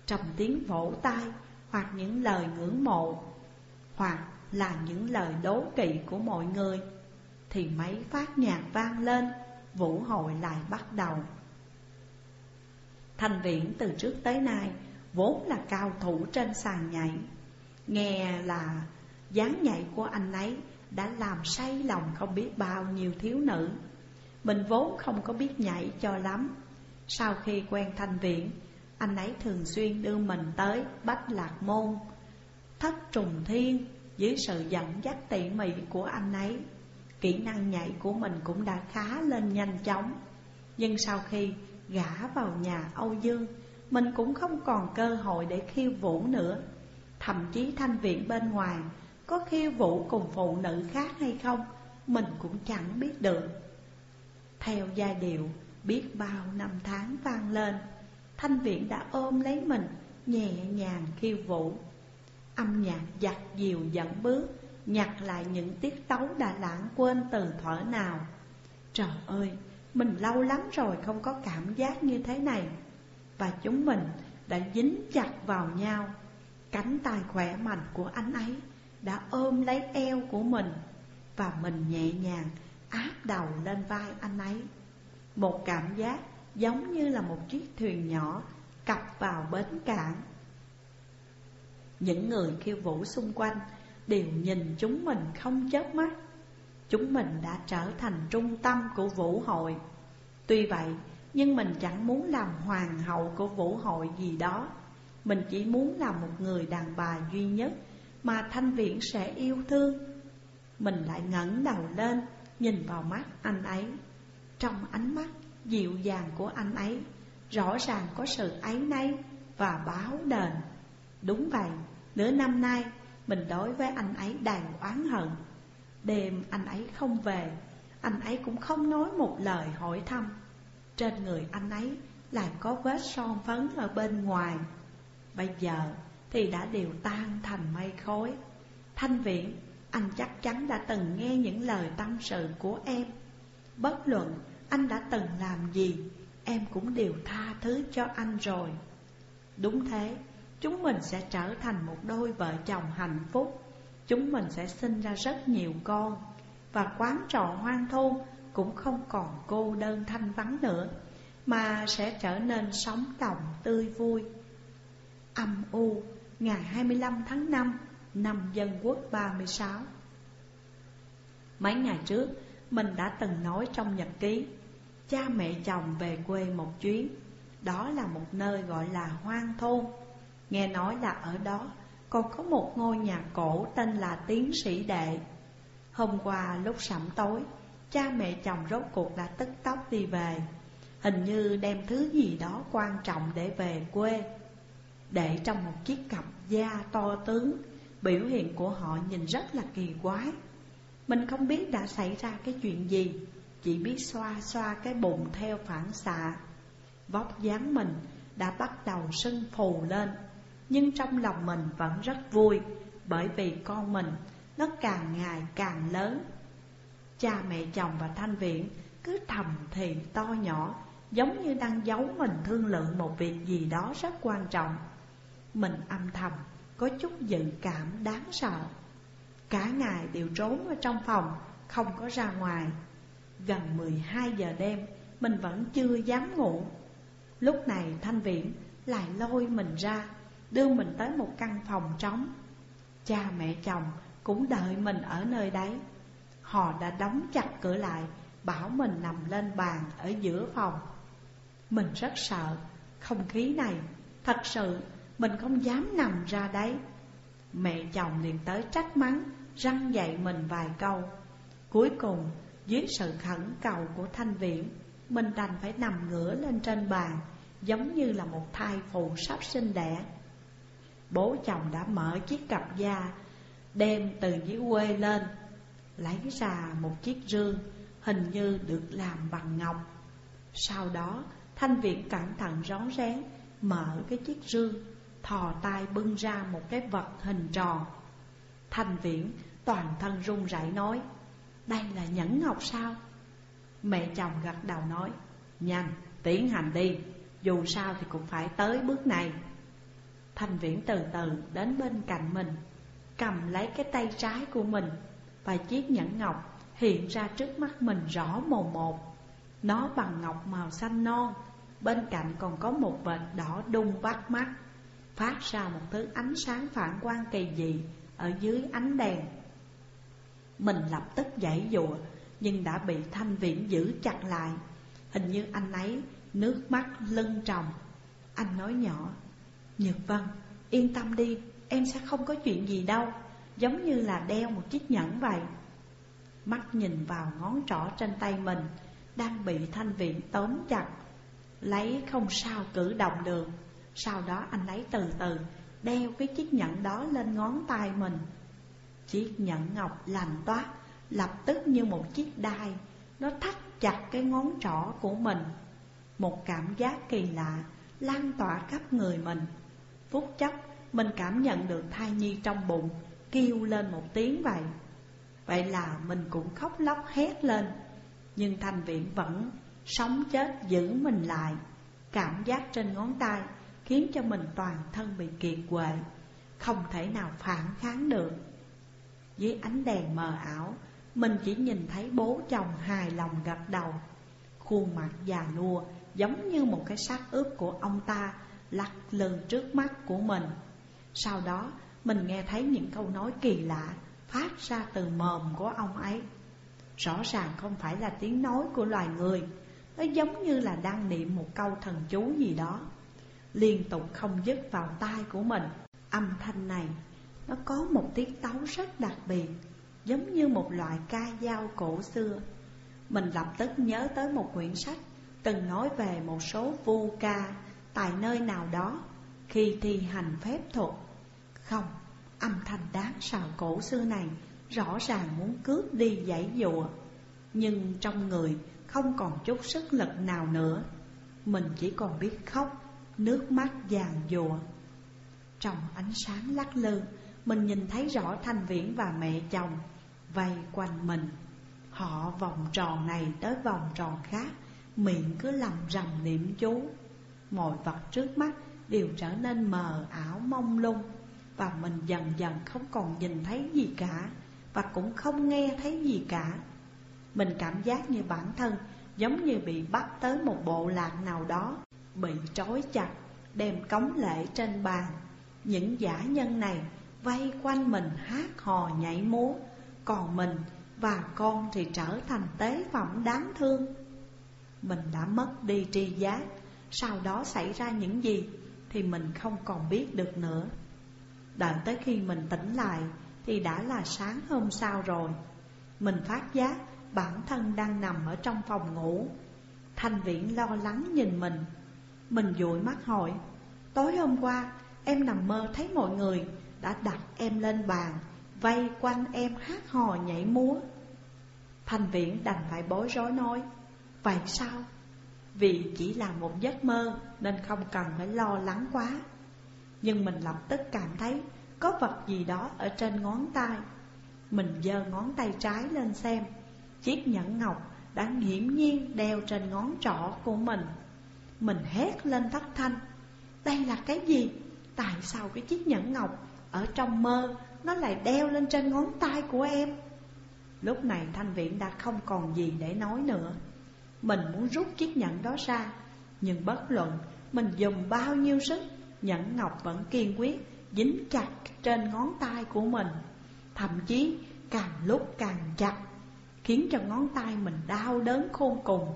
Trong tiếng vỗ tay Hoặc những lời ngưỡng mộ, Hoặc là những lời đố kỵ của mọi người, Thì mấy phát nhạc vang lên, Vũ hội lại bắt đầu. Thành viễn từ trước tới nay Vốn là cao thủ trên sàn nhảy, Nghe là dáng nhảy của anh ấy Đã làm say lòng không biết bao nhiêu thiếu nữ. Mình vốn không có biết nhảy cho lắm. Sau khi quen thanh viễn anh ấy thường xuyên đưa mình tới Bách Lạc Môn. Thất Trùng Thiên, Dưới sự dẫn dắt tỉ mỉ của anh ấy, Kỹ năng nhảy của mình cũng đã khá lên nhanh chóng. Nhưng sau khi gả vào nhà Âu Dương, Mình cũng không còn cơ hội để khiêu vũ nữa. Thậm chí thanh viện bên ngoài, Có khiêu vũ cùng phụ nữ khác hay không, Mình cũng chẳng biết được. Theo giai điệu, biết bao năm tháng vang lên Thanh viện đã ôm lấy mình Nhẹ nhàng khiêu vũ. Âm nhạc giặt dìu dẫn bước Nhặt lại những tiết tấu đã lãng quên từ thở nào. Trời ơi, mình lâu lắm rồi không có cảm giác như thế này. Và chúng mình đã dính chặt vào nhau. Cánh tay khỏe mạnh của anh ấy đã ôm lấy eo của mình. Và mình nhẹ nhàng áp đầu lên vai anh ấy. Một cảm giác giống như là một chiếc thuyền nhỏ cập vào bến cảng. Những người khiêu vũ xung quanh đều nhìn chúng mình không chớp mắt. Chúng mình đã trở thành trung tâm của vũ hội. Tuy vậy, nhưng mình chẳng muốn làm hoàng hậu của vũ hội gì đó. Mình chỉ muốn làm một người đàn bà duy nhất Mà thanh viễn sẽ yêu thương. Mình lại ngẩng đầu lên, Nhìn vào mắt anh ấy. Trong ánh mắt dịu dàng của anh ấy Rõ ràng có sự ấy nấy và báo đền. Đúng vậy, nửa năm nay mình đối với anh ấy đầy oán hận. Đêm anh ấy không về Anh ấy cũng không nói một lời hỏi thăm. Trên người anh ấy lại có vết son phấn ở bên ngoài. Bây giờ thì đã đều tan thành mây khói. Thanh viện, anh chắc chắn đã từng nghe những lời tâm sự của em. Bất luận anh đã từng làm gì? Em cũng đều tha thứ cho anh rồi. Đúng thế, Chúng mình sẽ trở thành một đôi vợ chồng hạnh phúc. Chúng mình sẽ sinh ra rất nhiều con. Và quán trọ hoang thôn cũng không còn cô đơn thanh vắng nữa Mà sẽ trở nên sống động tươi vui. Âm u ngày 25 tháng 5 năm Dân Quốc 36 Mấy ngày trước mình đã từng nói trong nhật ký, Cha mẹ chồng về quê một chuyến. Đó là một nơi gọi là hoang thôn. Nghe nói là ở đó còn có một ngôi nhà cổ tên là Tiến Sĩ Đệ. Hôm qua lúc sẩm tối, Cha mẹ chồng rốt cuộc đã tức tốc đi về. Hình như đem thứ gì đó quan trọng để về quê. Để trong một chiếc cặp da to tướng, Biểu hiện của họ nhìn rất là kỳ quái. Mình không biết đã xảy ra cái chuyện gì, Chỉ biết xoa xoa cái bụng theo phản xạ. Vóc dáng mình đã bắt đầu sưng phù lên, nhưng trong lòng mình vẫn rất vui, Bởi vì con mình Nó càng ngày càng lớn. Cha mẹ chồng và Thanh Viện cứ thầm thì to nhỏ, Giống như đang giấu mình thương lượng một việc gì đó rất quan trọng. Mình âm thầm, có chút dự cảm đáng sợ. Cả ngày đều trốn ở trong phòng, Không có ra ngoài. Gần 12 giờ đêm, Mình vẫn chưa dám ngủ. Lúc này Thanh Viện lại lôi mình ra, Đưa mình tới một căn phòng trống. Cha mẹ chồng cũng đợi mình ở nơi đấy. Họ đã đóng chặt cửa lại, Bảo mình nằm lên bàn ở giữa phòng. Mình rất sợ, Không khí này, Thật sự mình không dám nằm ra đấy. Mẹ chồng liền tới trách mắng, Răng dạy mình vài câu. Cuối cùng, dưới sự khẩn cầu của thanh viện Mình đành phải nằm ngửa lên trên bàn, Giống như là một thai phụ sắp sinh đẻ. Bố chồng đã mở chiếc cặp da, Đem từ dưới quê lên, Lấy ra một chiếc rương, Hình như được làm bằng ngọc. Sau đó, Thanh Viện cẩn thận rón rén Mở cái chiếc rương. Thò tay bưng ra một cái vật hình tròn. Thanh Viễn toàn thân run rẩy nói, Đây là nhẫn ngọc sao? Mẹ chồng gật đầu nói, Nhanh, tiến hành đi, Dù sao thì cũng phải tới bước này. Thanh Viễn từ từ đến bên cạnh mình, Cầm lấy cái tay trái của mình Và chiếc nhẫn ngọc hiện ra trước mắt mình rõ mồn một. Nó bằng ngọc màu xanh non, Bên cạnh còn có một vệt đỏ đung bắt mắt. Phát ra một thứ ánh sáng phản quang kỳ dị Ở dưới ánh đèn. Mình lập tức giãy dụa Nhưng đã bị thanh viễn giữ chặt lại. Hình như anh ấy nước mắt lưng tròng. Anh nói nhỏ Nhược Vân, yên tâm đi, em sẽ không có chuyện gì đâu Giống như là đeo một chiếc nhẫn vậy. Mắt nhìn vào ngón trỏ trên tay mình Đang bị thanh viện tóm chặt Lấy không sao cử động được. Sau đó anh lấy từ từ, Đeo cái chiếc nhẫn đó lên ngón tay mình. Chiếc nhẫn ngọc lành toát, Lập tức như một chiếc đai. Nó thắt chặt cái ngón trỏ của mình. Một cảm giác kỳ lạ Lan tỏa khắp người mình. Phút chốc, mình cảm nhận được thai nhi trong bụng Kêu lên một tiếng vậy. Vậy là mình cũng khóc lóc hét lên. Nhưng thành viện vẫn sống chết giữ mình lại. Cảm giác trên ngón tay khiến cho mình toàn thân bị kiệt quệ, Không thể nào phản kháng được. Dưới ánh đèn mờ ảo, Mình chỉ nhìn thấy bố chồng hài lòng gật đầu. Khuôn mặt già nua giống như một cái xác ướp của ông ta lắc lư trước mắt của mình. Sau đó, mình nghe thấy những câu nói kỳ lạ phát ra từ mồm của ông ấy. Rõ ràng không phải là tiếng nói của loài người, Nó giống như là đang niệm một câu thần chú gì đó. Liên tục không dứt vào tai của mình. Âm thanh này nó có một tiết tấu rất đặc biệt Giống như một loại ca dao cổ xưa. Mình lập tức nhớ tới một quyển sách Từng nói về một số vu ca Tại nơi nào đó Khi thi hành phép thuật. Không, âm thanh đáng sào cổ xưa này Rõ ràng muốn cướp đi dãy dụa Nhưng trong người không còn chút sức lực nào nữa. Mình chỉ còn biết khóc Nước mắt vàng dùa Trong ánh sáng lắc lư, Mình nhìn thấy rõ Thanh Viễn và mẹ chồng Vây quanh mình. Họ vòng tròn này tới vòng tròn khác, Miệng cứ lầm rầm niệm chú. Mọi vật trước mắt đều trở nên mờ ảo mông lung Và mình dần dần không còn nhìn thấy gì cả Và cũng không nghe thấy gì cả. Mình cảm giác như bản thân giống như bị bắt tới một bộ lạc nào đó. Bị trói chặt, đem cống lễ trên bàn. Những giả nhân này vây quanh mình hát hò nhảy múa Còn mình và con thì trở thành tế phẩm đáng thương. Mình đã mất đi tri giác Sau đó xảy ra những gì Thì mình không còn biết được nữa. Đợi tới khi mình tỉnh lại Thì đã là sáng hôm sau rồi. Mình phát giác bản thân đang nằm ở trong phòng ngủ. Thanh Viễn lo lắng nhìn mình mình dụi mắt hỏi, Tối hôm qua em nằm mơ thấy mọi người Đã đặt em lên bàn, Vây quanh em hát hò nhảy múa. Thành Viễn đành phải bối rối nói, Vậy sao? Vì chỉ là một giấc mơ Nên không cần phải lo lắng quá. Nhưng mình lập tức cảm thấy Có vật gì đó ở trên ngón tay. Mình giơ ngón tay trái lên xem, Chiếc nhẫn ngọc đã nghiễm nhiên đeo trên ngón trỏ của mình. Mình hét lên thất thanh. Đây là cái gì? Tại sao cái chiếc nhẫn ngọc ở trong mơ Nó lại đeo lên trên ngón tay của em? Lúc này thanh viện đã không còn gì để nói nữa. Mình muốn rút chiếc nhẫn đó ra, Nhưng bất luận mình dùng bao nhiêu sức, Nhẫn ngọc vẫn kiên quyết Dính chặt trên ngón tay của mình. Thậm chí càng lúc càng chặt, Khiến cho ngón tay mình đau đớn khôn cùng.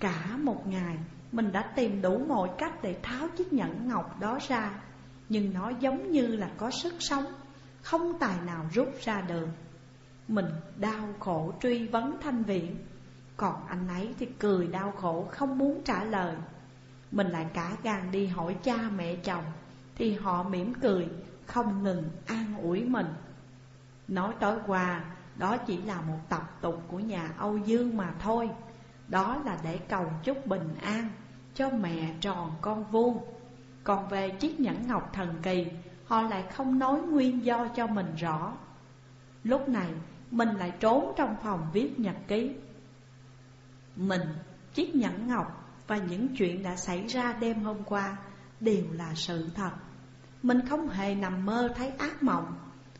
Cả một ngày mình đã tìm đủ mọi cách để tháo chiếc nhẫn ngọc đó ra. Nhưng nó giống như là có sức sống, Không tài nào rút ra được. Mình đau khổ truy vấn thanh viện Còn anh ấy thì cười đau khổ, không muốn trả lời. Mình lại cả gan đi hỏi cha mẹ chồng, Thì họ mỉm cười, không ngừng an ủi mình. Nói tối qua, đó chỉ là một tập tục của nhà Âu Dương mà thôi. Đó là để cầu chúc bình an cho mẹ tròn con vuông. Còn về chiếc nhẫn ngọc thần kỳ Họ lại không nói nguyên do cho mình rõ. Lúc này mình lại trốn trong phòng viết nhật ký. Mình, chiếc nhẫn ngọc và những chuyện đã xảy ra đêm hôm qua Đều là sự thật. Mình không hề nằm mơ thấy ác mộng.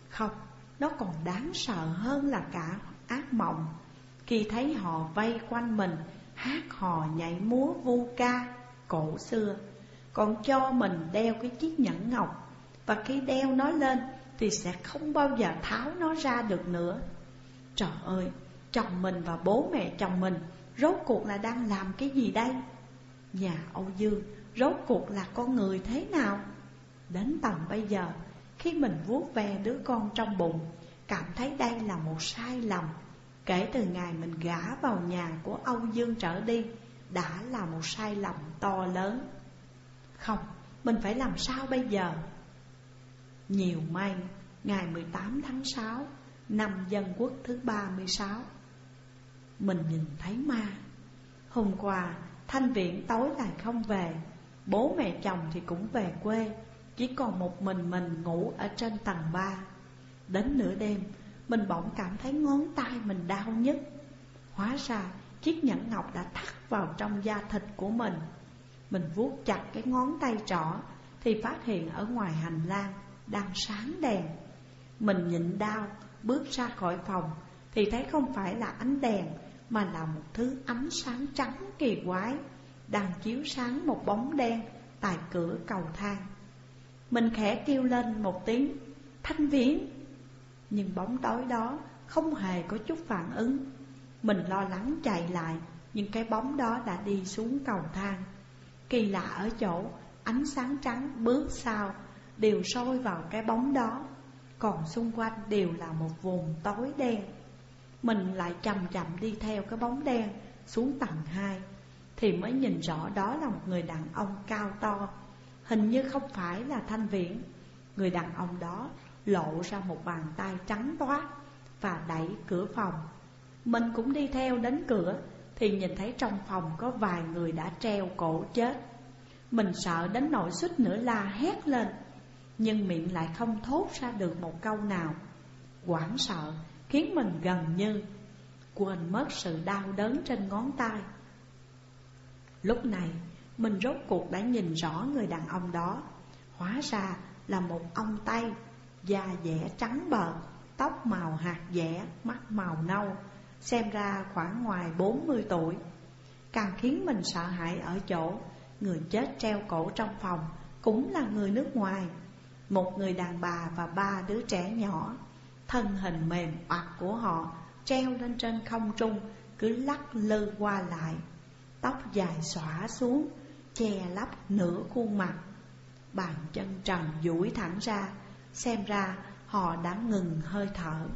Không, nó còn đáng sợ hơn là cả ác mộng. Khi thấy họ vây quanh mình Hát hò nhảy múa vu ca cổ xưa Còn cho mình đeo cái chiếc nhẫn ngọc Và khi đeo nó lên Thì sẽ không bao giờ tháo nó ra được nữa Trời ơi, chồng mình và bố mẹ chồng mình Rốt cuộc là đang làm cái gì đây? Nhà Âu Dương rốt cuộc là con người thế nào? Đến tầm bây giờ Khi mình vuốt ve đứa con trong bụng Cảm thấy đây là một sai lầm Kể từ ngày mình gả vào nhà của Âu Dương trở đi Đã là một sai lầm to lớn. Không, mình phải làm sao bây giờ? Nhiều may, ngày 18 tháng 6 Năm dân quốc thứ 36 Mình nhìn thấy ma. Hôm qua, thanh viện tối lại không về Bố mẹ chồng thì cũng về quê Chỉ còn một mình mình ngủ ở trên tầng 3 Đến nửa đêm mình bỗng cảm thấy ngón tay mình đau nhất. Hóa ra, chiếc nhẫn ngọc đã thắt vào trong da thịt của mình. Mình vuốt chặt cái ngón tay trỏ Thì phát hiện ở ngoài hành lang đang sáng đèn. Mình nhịn đau, bước ra khỏi phòng Thì thấy không phải là ánh đèn, Mà là một thứ ánh sáng trắng kỳ quái Đang chiếu sáng một bóng đen tại cửa cầu thang. Mình khẽ kêu lên một tiếng, Thanh viễn! Nhưng bóng tối đó không hề có chút phản ứng. Mình lo lắng chạy lại, Nhưng cái bóng đó đã đi xuống cầu thang. Kỳ lạ ở chỗ, Ánh sáng trắng bước sau, Đều sôi vào cái bóng đó. Còn xung quanh đều là một vùng tối đen. Mình lại chậm chậm đi theo cái bóng đen Xuống tầng 2 Thì mới nhìn rõ đó là một người đàn ông cao to. Hình như không phải là thanh viễn. Người đàn ông đó lộ ra một bàn tay trắng toát và đẩy cửa phòng. Mình cũng đi theo đến cửa thì nhìn thấy trong phòng có vài người đã treo cổ chết. Mình sợ đến nỗi suýt nữa la hét lên, nhưng miệng lại không thốt ra được một câu nào. Quảng sợ khiến mình gần như quên mất sự đau đớn trên ngón tay. Lúc này, mình rốt cuộc đã nhìn rõ người đàn ông đó. Hóa ra là một ông Tây Da dẻ trắng bợt, tóc màu hạt dẻ, mắt màu nâu Xem ra khoảng ngoài 40 tuổi. Càng khiến mình sợ hãi ở chỗ Người chết treo cổ trong phòng cũng là người nước ngoài. Một người đàn bà và ba đứa trẻ nhỏ Thân hình mềm oặt của họ treo lên trên không trung Cứ lắc lư qua lại Tóc dài xõa xuống Che lấp nửa khuôn mặt. Bàn chân trần duỗi thẳng ra Xem ra họ đã ngừng hơi thở.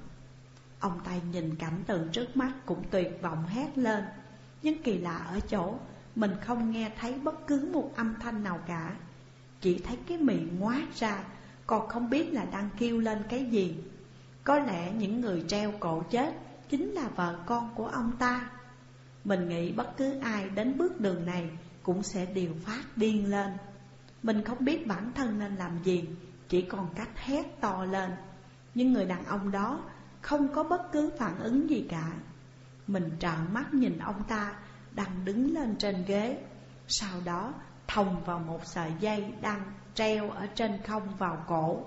Ông Tây nhìn cảnh tượng trước mắt cũng tuyệt vọng hét lên. Nhưng kỳ lạ ở chỗ, Mình không nghe thấy bất cứ một âm thanh nào cả. Chỉ thấy cái miệng ngoác ra, Còn không biết là đang kêu lên cái gì. Có lẽ những người treo cổ chết Chính là vợ con của ông ta. Mình nghĩ bất cứ ai đến bước đường này Cũng sẽ đều phát điên lên. Mình không biết bản thân nên làm gì chỉ còn cách hét to lên. Nhưng người đàn ông đó không có bất cứ phản ứng gì cả. Mình trợn mắt nhìn ông ta đang đứng lên trên ghế. Sau đó thòng vào một sợi dây đang treo ở trên không vào cổ.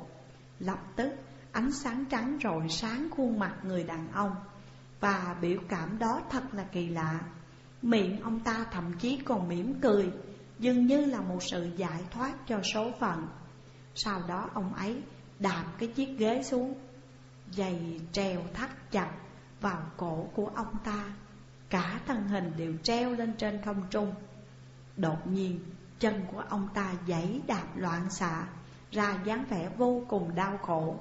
Lập tức ánh sáng trắng rọi sáng khuôn mặt người đàn ông Và biểu cảm đó thật là kỳ lạ. Miệng ông ta thậm chí còn mỉm cười, Dường như là một sự giải thoát cho số phận. Sau đó ông ấy đạp cái chiếc ghế xuống Dây treo thắt chặt vào cổ của ông ta. Cả thân hình đều treo lên trên không trung. Đột nhiên, chân của ông ta giãy đạp loạn xạ, Ra dáng vẻ vô cùng đau khổ.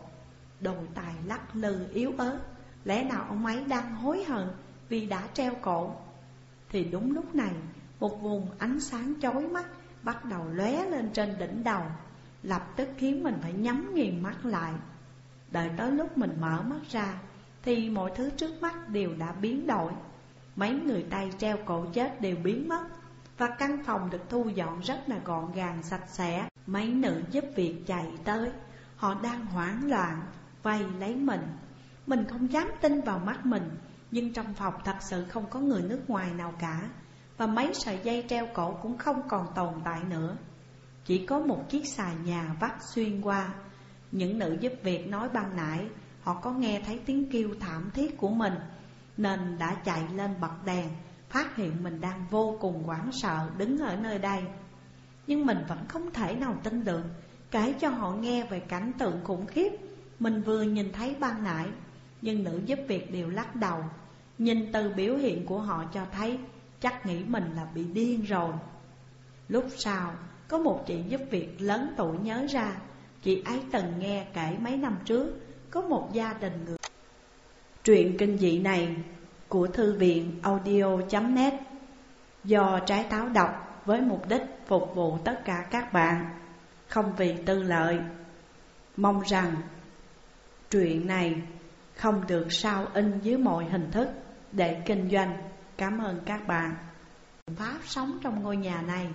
Đôi tài lắc lư yếu ớt, Lẽ nào ông ấy đang hối hận vì đã treo cổ? Thì đúng lúc này, một vùng ánh sáng chói mắt bắt đầu lóe lên trên đỉnh đầu. Lập tức khiến mình phải nhắm nghiền mắt lại. Đợi tới lúc mình mở mắt ra, Thì mọi thứ trước mắt đều đã biến đổi. Mấy người tay treo cổ chết đều biến mất, Và căn phòng được thu dọn rất là gọn gàng, sạch sẽ. Mấy nữ giúp việc chạy tới, Họ đang hoảng loạn, vây lấy mình. Mình không dám tin vào mắt mình, Nhưng trong phòng thật sự không có người nước ngoài nào cả, Và mấy sợi dây treo cổ cũng không còn tồn tại nữa. Chỉ có một chiếc xà nhà vắt xuyên qua. Những nữ giúp việc nói ban nãy, Họ có nghe thấy tiếng kêu thảm thiết của mình, Nên đã chạy lên bật đèn, Phát hiện mình đang vô cùng hoảng sợ đứng ở nơi đây. Nhưng mình vẫn không thể nào tin được, Kể cho họ nghe về cảnh tượng khủng khiếp Mình vừa nhìn thấy ban nãy. Nhưng nữ giúp việc đều lắc đầu, Nhìn từ biểu hiện của họ cho thấy Chắc nghĩ mình là bị điên rồi. Lúc sau có một chị giúp việc lớn tuổi nhớ ra, Chị ấy từng nghe kể mấy năm trước, Có một gia đình người Truyện kinh dị này của thư viện audio.net Do trái táo đọc với mục đích phục vụ tất cả các bạn, Không vì tư lợi. Mong rằng truyện này không được sao in dưới mọi hình thức để kinh doanh. Cảm ơn các bạn. Pháp sống trong ngôi nhà này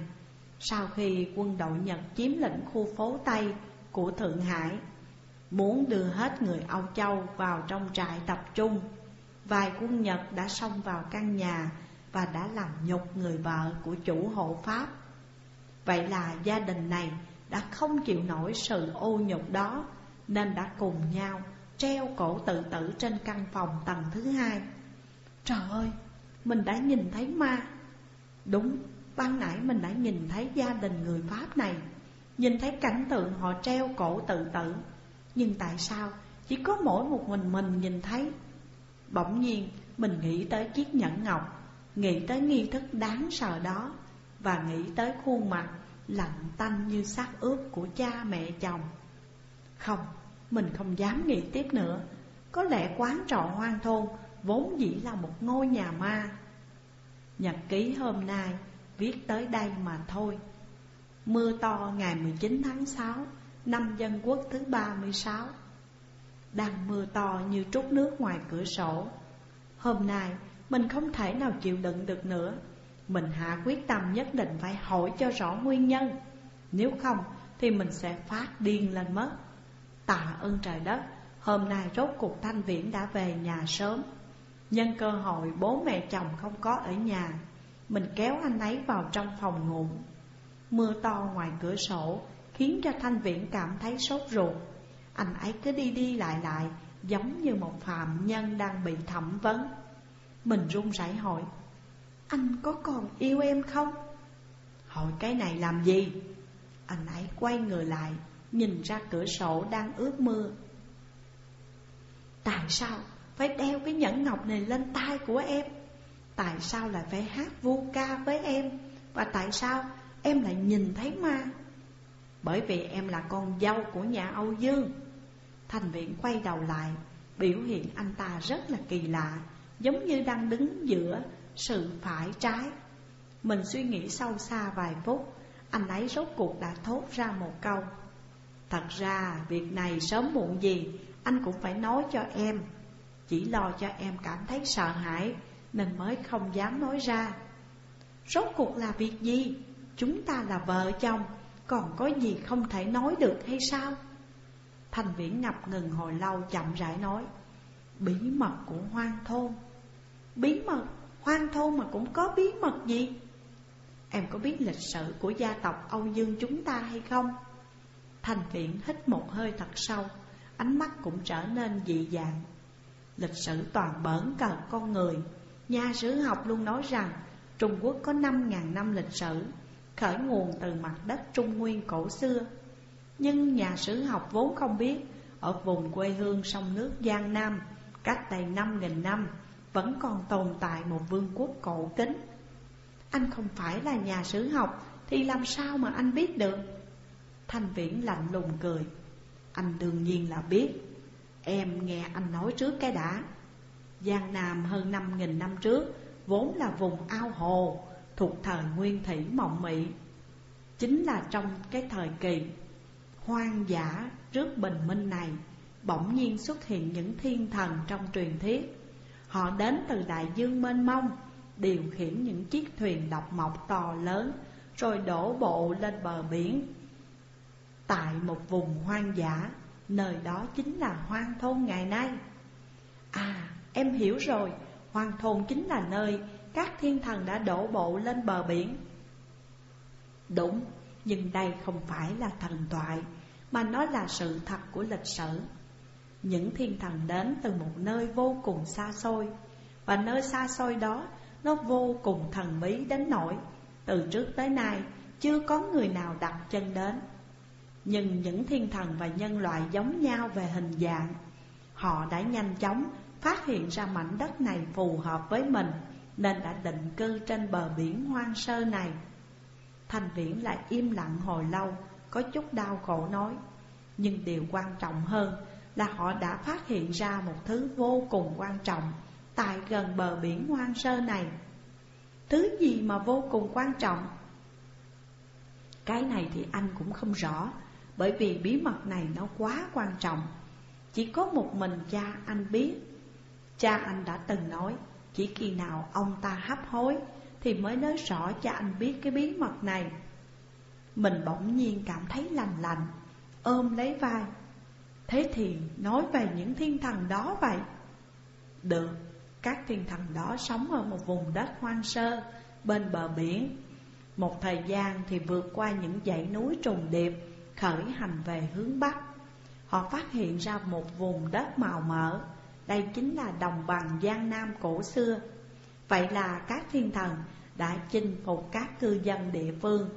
sau khi quân đội Nhật chiếm lĩnh khu phố Tây của Thượng Hải Muốn đưa hết người Âu Châu vào trong trại tập trung Vài quân Nhật đã xông vào căn nhà Và đã làm nhục người vợ của chủ hộ Pháp. Vậy là gia đình này đã không chịu nổi sự ô nhục đó Nên đã cùng nhau treo cổ tự tử trên căn phòng tầng thứ hai. Trời ơi, mình đã nhìn thấy ma. Đúng, ban nãy mình đã nhìn thấy gia đình người Pháp này Nhìn thấy cảnh tượng họ treo cổ tự tử. Nhưng tại sao chỉ có mỗi một mình mình nhìn thấy? Bỗng nhiên mình nghĩ tới chiếc nhẫn ngọc Nghĩ tới nghi thức đáng sợ đó Và nghĩ tới khuôn mặt lạnh tanh như xác ướp của cha mẹ chồng. Không, mình không dám nghĩ tiếp nữa. Có lẽ quán trọ hoang thôn vốn dĩ là một ngôi nhà ma. Nhật ký hôm nay viết tới đây mà thôi. Mưa to ngày 19 tháng 6 Năm dân quốc thứ 36 Đang mưa to như trút nước ngoài cửa sổ. Hôm nay, mình không thể nào chịu đựng được nữa. Mình hạ quyết tâm nhất định phải hỏi cho rõ nguyên nhân. Nếu không, thì mình sẽ phát điên lên mất. Tạ ơn trời đất, Hôm nay rốt cuộc Thanh Viễn đã về nhà sớm. Nhân cơ hội bố mẹ chồng không có ở nhà. Mình kéo anh ấy vào trong phòng ngủ Mưa to ngoài cửa sổ Khiến cho Thanh Viễn cảm thấy sốt ruột Anh ấy cứ đi đi lại lại, Giống như một phạm nhân đang bị thẩm vấn Mình run rẩy hỏi, Anh có còn yêu em không? Hỏi cái này làm gì? Anh ấy quay người lại, Nhìn ra cửa sổ đang ướt mưa Tại sao phải đeo cái nhẫn ngọc này lên tay của em? Tại sao lại phải hát vu ca với em? Và tại sao em lại nhìn thấy ma? Bởi vì em là con dâu của nhà Âu Dương Thành viện quay đầu lại, Biểu hiện anh ta rất là kỳ lạ, Giống như đang đứng giữa sự phải trái Mình suy nghĩ sâu xa vài phút, Anh ấy rốt cuộc đã thốt ra một câu Thật ra, việc này sớm muộn gì, Anh cũng phải nói cho em Chỉ lo cho em cảm thấy sợ hãi nên mới không dám nói ra Rốt cuộc là việc gì Chúng ta là vợ chồng, Còn có gì không thể nói được hay sao Thành viễn ngập ngừng hồi lâu, chậm rãi nói, Bí mật của hoang thôn Bí mật? Hoang thôn mà cũng có bí mật gì? Em có biết lịch sử của gia tộc Âu Dương chúng ta hay không? Thành Viễn hít một hơi thật sâu, Ánh mắt cũng trở nên dị dạng Lịch sử toàn bẩn cờ con người Nhà sử học luôn nói rằng, Trung Quốc có 5.000 năm lịch sử, Khởi nguồn từ mặt đất Trung Nguyên cổ xưa. Nhưng nhà sử học vốn không biết, Ở vùng quê hương sông nước Giang Nam, Cách đây 5.000 năm, Vẫn còn tồn tại một vương quốc cổ kính. Anh không phải là nhà sử học, Thì làm sao mà anh biết được? Thanh Viễn lạnh lùng cười. Anh đương nhiên là biết. Em nghe anh nói trước cái đã. Giang Nam hơn 5.000 năm trước, Vốn là vùng ao hồ, Thuộc thời nguyên thủy mộng mị. Chính là trong cái thời kỳ Hoang dã trước bình minh này, Bỗng nhiên xuất hiện những thiên thần trong truyền thuyết. Họ đến từ đại dương mênh mông, Điều khiển những chiếc thuyền độc mộc to lớn, Rồi đổ bộ lên bờ biển. Tại một vùng hoang dã, Nơi đó chính là hoang thôn ngày nay. À em hiểu rồi hoàng thôn chính là nơi các thiên thần đã đổ bộ lên bờ biển. Đúng, nhưng đây không phải là thần thoại Mà nó là sự thật của lịch sử. Những thiên thần đến từ một nơi vô cùng xa xôi Và nơi xa xôi đó nó vô cùng thần bí đến nỗi Từ trước tới nay chưa có người nào đặt chân đến. Nhưng những thiên thần và nhân loại giống nhau về hình dạng Họ đã nhanh chóng phát hiện ra mảnh đất này phù hợp với mình, Nên đã định cư trên bờ biển hoang sơ này. Thành viễn lại im lặng hồi lâu, Có chút đau khổ nói, Nhưng điều quan trọng hơn là họ đã phát hiện ra một thứ vô cùng quan trọng Tại gần bờ biển hoang sơ này. Thứ gì mà vô cùng quan trọng? Cái này thì anh cũng không rõ, Bởi vì bí mật này nó quá quan trọng. Chỉ có một mình cha anh biết Cha anh đã từng nói, Chỉ khi nào ông ta hấp hối Thì mới nói rõ cho anh biết cái bí mật này. Mình bỗng nhiên cảm thấy lành lạnh Ôm lấy vai. Thế thì nói về những thiên thần đó vậy. Được, Các thiên thần đó sống ở một vùng đất hoang sơ, Bên bờ biển. Một thời gian thì vượt qua những dãy núi trùng điệp, Khởi hành về hướng Bắc. Họ phát hiện ra một vùng đất màu mỡ đây chính là đồng bằng Giang Nam cổ xưa. Vậy là các thiên thần đã chinh phục các cư dân địa phương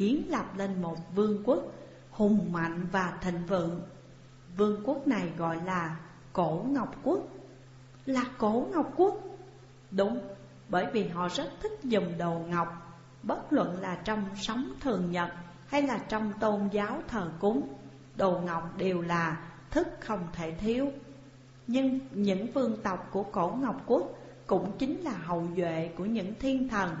Kiến lập lên một vương quốc hùng mạnh và thịnh vượng. Vương quốc này gọi là Cổ Ngọc Quốc. Là Cổ Ngọc Quốc? Đúng, bởi vì họ rất thích dùng đồ ngọc Bất luận là trong sống thường nhật hay là trong tôn giáo thờ cúng Đồ ngọc đều là thức không thể thiếu nhưng những vương tộc của cổ Ngọc Quốc cũng chính là hậu duệ của những thiên thần.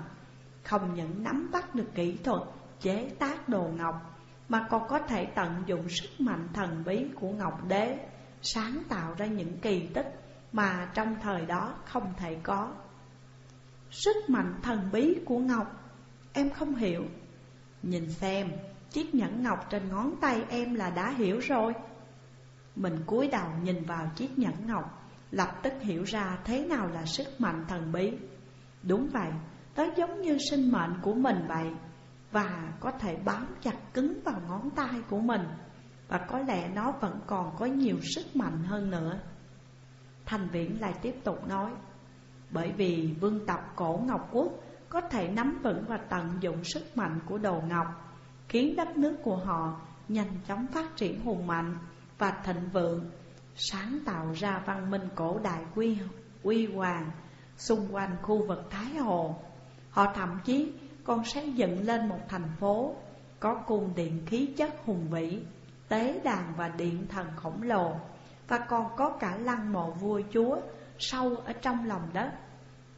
Không những nắm bắt được kỹ thuật, chế tác đồ ngọc, Mà còn có thể tận dụng sức mạnh thần bí của Ngọc Đế, Sáng tạo ra những kỳ tích mà trong thời đó không thể có. Sức mạnh thần bí của Ngọc, Em không hiểu. Nhìn xem, Chiếc nhẫn ngọc trên ngón tay em là đã hiểu rồi mình cúi đầu nhìn vào chiếc nhẫn ngọc Lập tức hiểu ra thế nào là sức mạnh thần bí. Đúng vậy, nó giống như sinh mệnh của mình vậy Và có thể bám chặt cứng vào ngón tay của mình Và có lẽ nó vẫn còn có nhiều sức mạnh hơn nữa. Thành viễn lại tiếp tục nói Bởi vì vương tộc cổ Ngọc Quốc Có thể nắm vững và tận dụng sức mạnh của đồ ngọc Khiến đất nước của họ nhanh chóng phát triển hùng mạnh và thịnh vượng Sáng tạo ra văn minh cổ đại quy, quy hoàng Xung quanh khu vực Thái Hồ. Họ thậm chí còn xây dựng lên một thành phố Có cung điện khí chất hùng vĩ Tế đàn và điện thần khổng lồ Và còn có cả lăng mộ vua chúa Sâu ở trong lòng đất.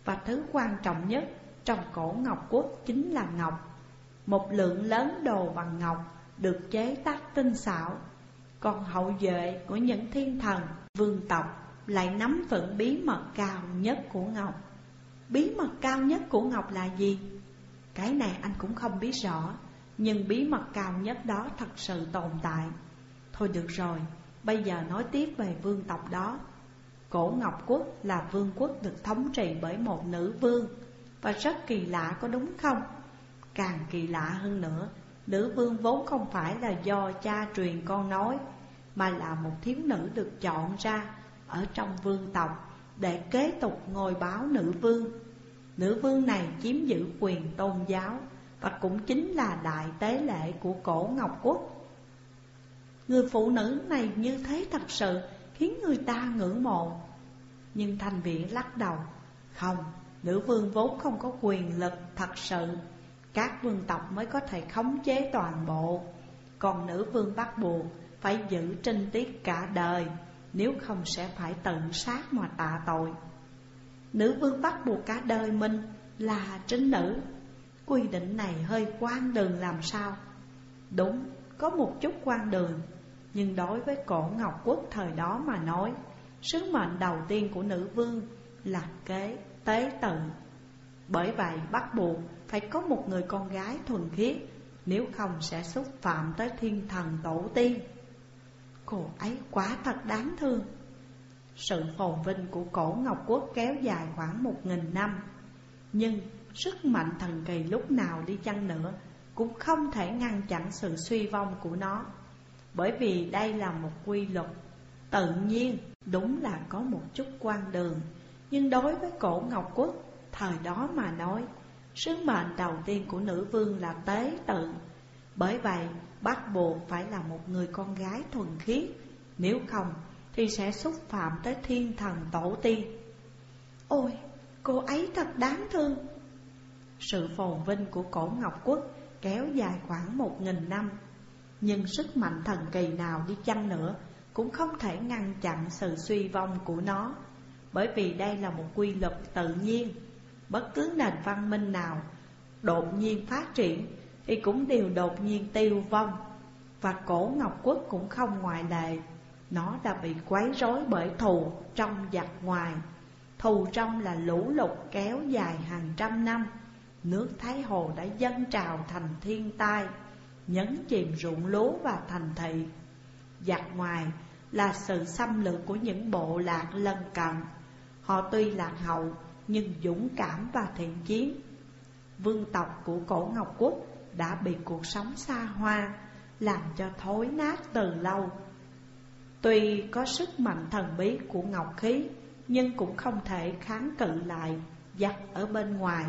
Và thứ quan trọng nhất Trong cổ Ngọc Quốc chính là ngọc Một lượng lớn đồ bằng ngọc Được chế tác tinh xảo còn hậu duệ của những thiên thần vương tộc lại nắm vững bí mật cao nhất của Ngọc Bí mật cao nhất của Ngọc là gì? Cái này anh cũng không biết rõ Nhưng bí mật cao nhất đó thật sự tồn tại Thôi được rồi, bây giờ nói tiếp về vương tộc đó Cổ Ngọc Quốc là vương quốc được thống trị bởi một nữ vương Và rất kỳ lạ có đúng không? Càng kỳ lạ hơn nữa Nữ vương vốn không phải là do cha truyền con nói Mà là một thiếu nữ được chọn ra ở trong vương tộc Để kế tục ngôi báo nữ vương. Nữ vương này chiếm giữ quyền tôn giáo Và cũng chính là đại tế lệ của cổ Ngọc Quốc. Người phụ nữ này như thế thật sự khiến người ta ngưỡng mộ. Nhưng thành viện lắc đầu Không, nữ vương vốn không có quyền lực thật sự. Các vương tộc mới có thể khống chế toàn bộ. Còn nữ vương bắt buộc phải giữ trinh tiết cả đời Nếu không sẽ phải tự sát mà tạ tội. Nữ vương bắt buộc cả đời mình là trinh nữ. Quy định này hơi quan đường làm sao? Đúng, có một chút quan đường Nhưng đối với cổ Ngọc Quốc thời đó mà nói Sứ mệnh đầu tiên của nữ vương là kế tế tự. Bởi vậy bắt buộc phải có một người con gái thuần khiết, Nếu không sẽ xúc phạm tới thiên thần tổ tiên. Cô ấy quá thật đáng thương. Sự phồn vinh của cổ Ngọc Quốc kéo dài khoảng một nghìn năm, Nhưng sức mạnh thần kỳ lúc nào đi chăng nữa Cũng không thể ngăn chặn sự suy vong của nó. Bởi vì đây là một quy luật. Tự nhiên, Đúng là có một chút quan đường, Nhưng đối với cổ Ngọc Quốc, Thời đó mà nói Sứ mệnh đầu tiên của nữ vương là tế tự. Bởi vậy bắt buộc phải là một người con gái thuần khiết. Nếu không thì sẽ xúc phạm tới thiên thần tổ tiên. Ôi, cô ấy thật đáng thương. Sự phồn vinh của cổ Ngọc Quốc kéo dài khoảng một nghìn năm. Nhưng sức mạnh thần kỳ nào đi chăng nữa Cũng không thể ngăn chặn sự suy vong của nó. Bởi vì đây là một quy luật tự nhiên. Bất cứ nền văn minh nào đột nhiên phát triển Thì cũng đều đột nhiên tiêu vong. Và cổ Ngọc Quốc cũng không ngoại lệ, Nó đã bị quấy rối bởi thù trong giặc ngoài. Thù trong là lũ lụt kéo dài hàng trăm năm, Nước Thái Hồ đã dâng trào thành thiên tai, Nhấn chìm ruộng lúa và thành thị. Giặc ngoài là sự xâm lược của những bộ lạc lân cận. Họ tuy lạc hậu nhưng dũng cảm và thiện chiến. Vương tộc của cổ Ngọc Quốc đã bị cuộc sống xa hoa Làm cho thối nát từ lâu. Tuy có sức mạnh thần bí của Ngọc Khí Nhưng cũng không thể kháng cự lại giặc ở bên ngoài.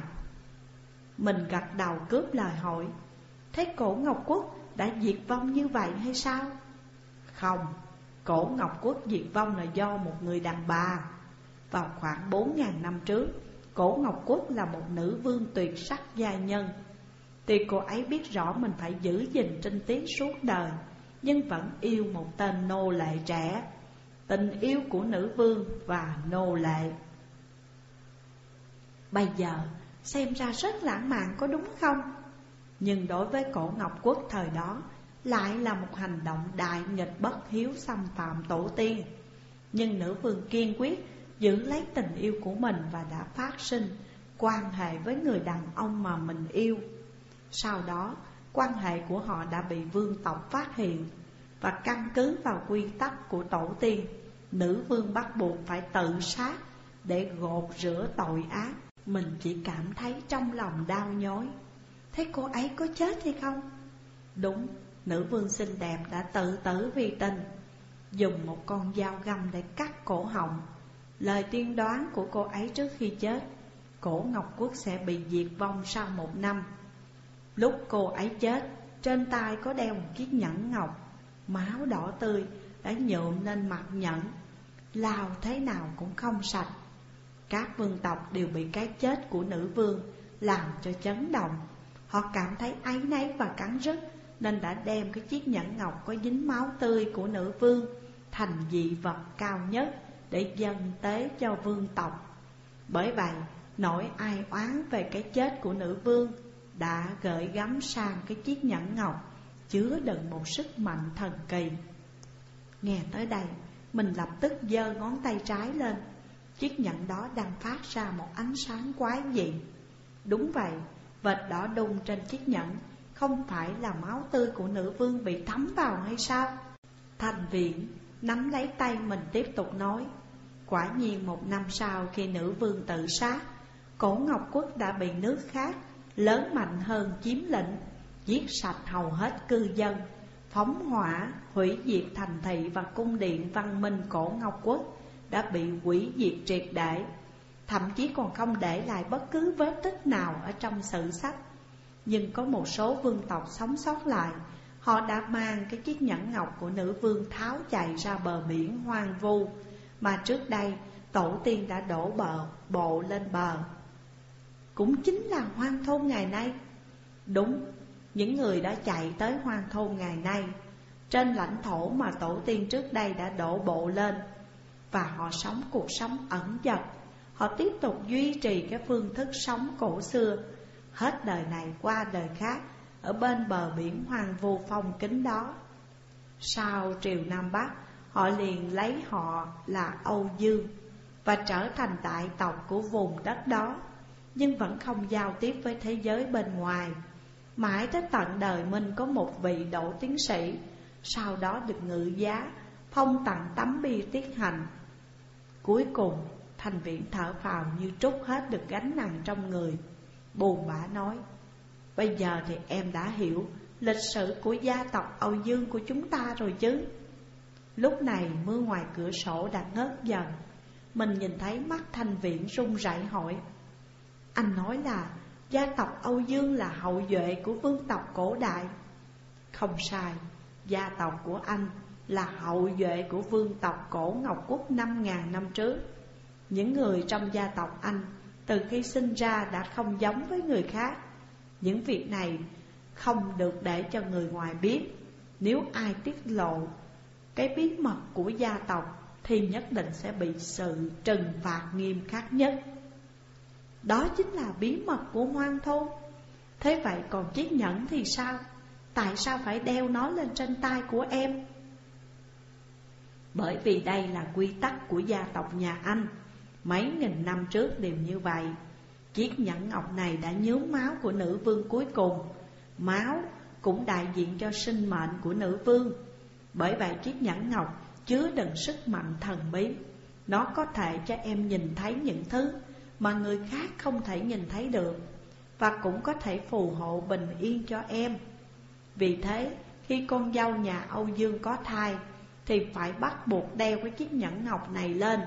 Mình gật đầu cướp lời hỏi thấy cổ Ngọc Quốc đã diệt vong như vậy hay sao? Không, cổ Ngọc Quốc diệt vong là do một người đàn bà. Vào khoảng 4.000 năm trước, Cổ Ngọc Quốc là một nữ vương tuyệt sắc gia nhân. Tuy cô ấy biết rõ mình phải giữ gìn trinh tiết suốt đời, Nhưng vẫn yêu một tên nô lệ trẻ, Tình yêu của nữ vương và nô lệ. Bây giờ, xem ra rất lãng mạn có đúng không? Nhưng đối với cổ Ngọc Quốc thời đó, Lại là một hành động đại nghịch bất hiếu xâm phạm tổ tiên. Nhưng nữ vương kiên quyết giữ lấy tình yêu của mình và đã phát sinh quan hệ với người đàn ông mà mình yêu. Sau đó, quan hệ của họ đã bị vương tộc phát hiện và căn cứ vào quy tắc của tổ tiên, nữ vương bắt buộc phải tự sát để gột rửa tội ác. Mình chỉ cảm thấy trong lòng đau nhói. Thế cô ấy có chết hay không? Đúng, nữ vương xinh đẹp đã tự tử vì tình Dùng một con dao găm để cắt cổ họng Lời tiên đoán của cô ấy trước khi chết, Cổ Ngọc Quốc sẽ bị diệt vong sau một năm. Lúc cô ấy chết, Trên tay có đeo một chiếc nhẫn ngọc, Máu đỏ tươi đã nhuộm lên mặt nhẫn. Lao thế nào cũng không sạch. Các vương tộc đều bị cái chết của nữ vương Làm cho chấn động. Họ cảm thấy áy náy và cắn rứt, Nên đã đem cái chiếc nhẫn ngọc có dính máu tươi của nữ vương Thành dị vật cao nhất để dân tế cho vương tộc. Bởi vậy nỗi ai oán về cái chết của nữ vương Đã gợi gắm sang cái chiếc nhẫn ngọc Chứa đựng một sức mạnh thần kỳ. Nghe tới đây Mình lập tức giơ ngón tay trái lên. Chiếc nhẫn đó đang phát ra một ánh sáng quái dị. Đúng vậy, vệt đỏ đung trên chiếc nhẫn Không phải là máu tươi của nữ vương bị thấm vào hay sao? Thành viện nắm lấy tay mình tiếp tục nói. Quả nhiên một năm sau khi nữ vương tự sát Cổ Ngọc Quốc đã bị nước khác lớn mạnh hơn chiếm lĩnh Giết sạch hầu hết cư dân Phóng hỏa, hủy diệt thành thị và cung điện văn minh cổ Ngọc Quốc Đã bị hủy diệt triệt để. Thậm chí còn không để lại bất cứ vết tích nào ở trong sử sách. Nhưng có một số vương tộc sống sót lại Họ đã mang cái chiếc nhẫn ngọc của nữ vương tháo chạy ra bờ biển hoang vu mà trước đây tổ tiên đã đổ bờ bộ lên bờ. Cũng chính là hoang thôn ngày nay. Đúng, những người đã chạy tới hoang thôn ngày nay Trên lãnh thổ mà tổ tiên trước đây đã đổ bộ lên Và họ sống cuộc sống ẩn dật. Họ tiếp tục duy trì cái phương thức sống cổ xưa Hết đời này qua đời khác Ở bên bờ biển hoang vu phong kính đó. Sau triều Nam Bắc Họ liền lấy họ là Âu Dương Và trở thành đại tộc của vùng đất đó, Nhưng vẫn không giao tiếp với thế giới bên ngoài. Mãi tới tận đời mình có một vị đỗ tiến sĩ, Sau đó được ngự giá, Phong tặng tấm bi tiết hành. Cuối cùng, Thành viện thở phào như trút hết được gánh nặng trong người. Buồn bã nói, Bây giờ thì em đã hiểu lịch sử của gia tộc Âu Dương của chúng ta rồi chứ. Lúc này mưa ngoài cửa sổ đã ngớt dần. Mình nhìn thấy mắt thanh viện run rẩy hỏi Anh nói là gia tộc Âu Dương là hậu duệ của vương tộc cổ đại. Không sai, gia tộc của anh là hậu duệ của vương tộc cổ Ngọc Quốc 5.000 năm trước. Những người trong gia tộc anh từ khi sinh ra đã không giống với người khác. Những việc này không được để cho người ngoài biết. Nếu ai tiết lộ cái bí mật của gia tộc Thì nhất định sẽ bị sự trừng phạt nghiêm khắc nhất. Đó chính là bí mật của hoang thôn Thế vậy còn chiếc nhẫn thì sao? Tại sao phải đeo nó lên trên tay của em? Bởi vì đây là quy tắc của gia tộc nhà anh. Mấy nghìn năm trước đều như vậy. Chiếc nhẫn ngọc này đã nhướng máu của nữ vương cuối cùng. Máu cũng đại diện cho sinh mệnh của nữ vương. Bởi vậy chiếc nhẫn ngọc chứa đựng sức mạnh thần bí. Nó có thể cho em nhìn thấy những thứ mà người khác không thể nhìn thấy được Và cũng có thể phù hộ bình yên cho em. Vì thế, khi con dâu nhà Âu Dương có thai, Thì phải bắt buộc đeo cái chiếc nhẫn ngọc này lên.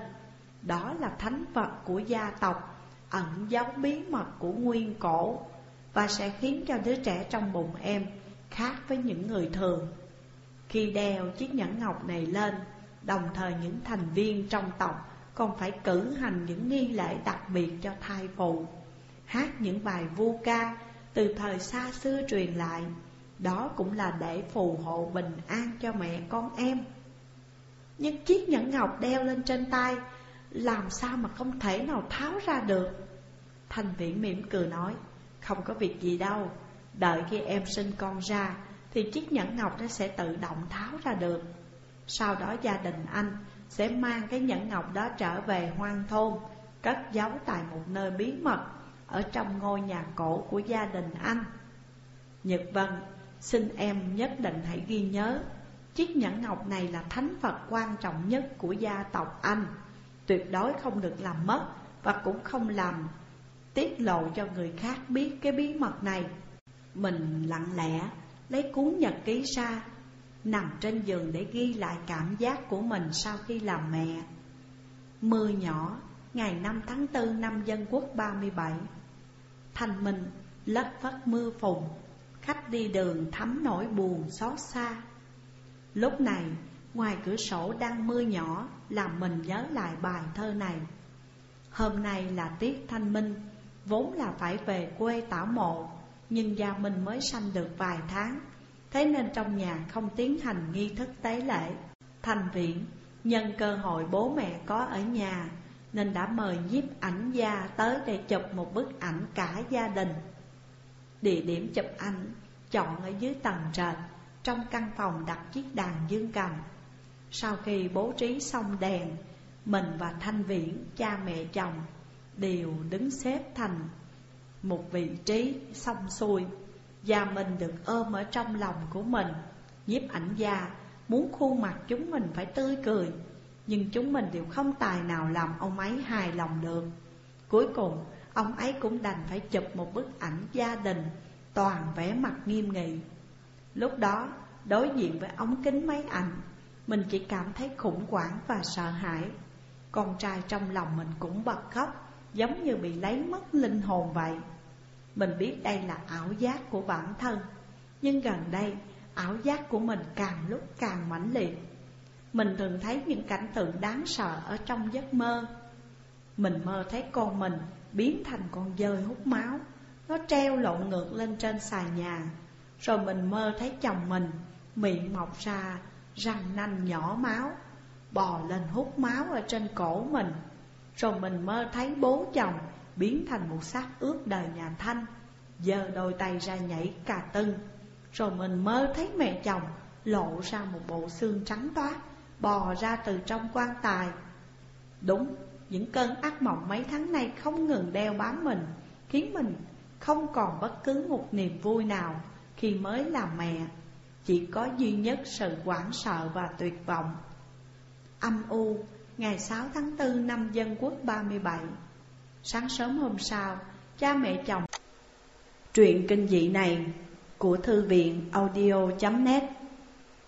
Đó là thánh vật của gia tộc, Ẩn giấu bí mật của nguyên cổ Và sẽ khiến cho đứa trẻ trong bụng em Khác với những người thường. Khi đeo chiếc nhẫn ngọc này lên, Đồng thời những thành viên trong tộc Còn phải cử hành những nghi lễ đặc biệt cho thai phụ. Hát những bài vu ca Từ thời xa xưa truyền lại. Đó cũng là để phù hộ bình an cho mẹ con em. Nhưng chiếc nhẫn ngọc đeo lên trên tay, làm sao mà không thể nào tháo ra được? Thành viễn mỉm cười nói, Không có việc gì đâu, Đợi khi em sinh con ra thì chiếc nhẫn ngọc nó sẽ tự động tháo ra được. Sau đó gia đình anh Sẽ mang cái nhẫn ngọc đó trở về hoang thôn, Cất giấu tại một nơi bí mật Ở trong ngôi nhà cổ của gia đình anh. Nhật Vân, Xin em nhất định hãy ghi nhớ, Chiếc nhẫn ngọc này là thánh vật quan trọng nhất của gia tộc anh, Tuyệt đối không được làm mất Và cũng không làm tiết lộ cho người khác biết cái bí mật này. Mình lặng lẽ lấy cuốn nhật ký ra, Nằm trên giường để ghi lại cảm giác của mình sau khi làm mẹ. Mưa nhỏ, ngày 5 tháng 4 năm dân quốc 37 thành minh lất phất mưa phùn, Khách đi đường thấm nỗi buồn xót xa. Lúc này, Ngoài cửa sổ đang mưa nhỏ Làm mình nhớ lại bài thơ này. Hôm nay là tiết thanh minh, Vốn là phải về quê tảo mộ nhưng Gia mình mới sanh được vài tháng. Thế nên trong nhà không tiến hành nghi thức tế lễ. Thành viện nhân cơ hội bố mẹ có ở nhà Nên đã mời nhiếp ảnh gia tới để chụp một bức ảnh cả gia đình. Địa điểm chụp ảnh chọn ở dưới tầng trệt Trong căn phòng đặt chiếc đàn dương cầm. Sau khi bố trí xong đèn Mình và Thanh Viễn, cha mẹ chồng Đều đứng xếp thành một vị trí xong xuôi. Và mình được ôm ở trong lòng của mình. Nhiếp ảnh gia muốn khuôn mặt chúng mình phải tươi cười, Nhưng chúng mình đều không tài nào làm ông ấy hài lòng được. Cuối cùng, ông ấy cũng đành phải chụp một bức ảnh gia đình, Toàn vẻ mặt nghiêm nghị. Lúc đó, đối diện với ống kính máy ảnh, Mình chỉ cảm thấy khủng hoảng và sợ hãi. Con trai trong lòng mình cũng bật khóc, Giống như bị lấy mất linh hồn vậy. Mình biết đây là ảo giác của bản thân, Nhưng gần đây, ảo giác của mình càng lúc càng mãnh liệt. Mình thường thấy những cảnh tượng đáng sợ ở trong giấc mơ. Mình mơ thấy con mình biến thành con dơi hút máu, Nó treo lộn ngược lên trên xà nhà. Rồi mình mơ thấy chồng mình miệng mọc ra răng nanh nhỏ máu, Bò lên hút máu ở trên cổ mình. Rồi mình mơ thấy bố chồng biến thành một xác ướt đời nhà Thanh. Giờ đôi tay ra nhảy cà tưng. Rồi mình mơ thấy mẹ chồng lộ ra một bộ xương trắng toát Bò ra từ trong quan tài. Đúng, những cơn ác mộng mấy tháng nay không ngừng đeo bám mình Khiến mình không còn bất cứ một niềm vui nào khi mới làm mẹ. Chỉ có duy nhất sự hoảng sợ và tuyệt vọng. Âm u, ngày 6 tháng 4 năm Dân Quốc 37 Sáng sớm hôm sau, cha mẹ chồng. Truyện kinh dị này của thư viện audio.net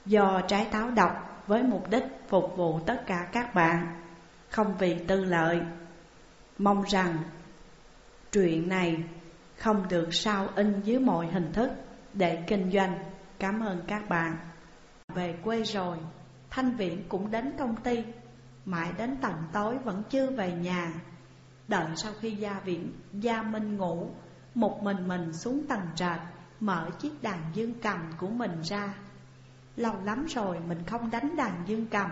Do trái táo đọc với mục đích phục vụ tất cả các bạn. Không vì tư lợi Mong rằng truyện này không được sao in dưới mọi hình thức để kinh doanh. Cảm ơn các bạn. Về quê rồi, Thanh Viễn cũng đến công ty. Mãi đến tận tối vẫn chưa về nhà. Đợi sau khi gia viện, Gia Minh ngủ, Một mình mình xuống tầng trệt, Mở chiếc đàn dương cầm của mình ra. Lâu lắm rồi mình không đánh đàn dương cầm.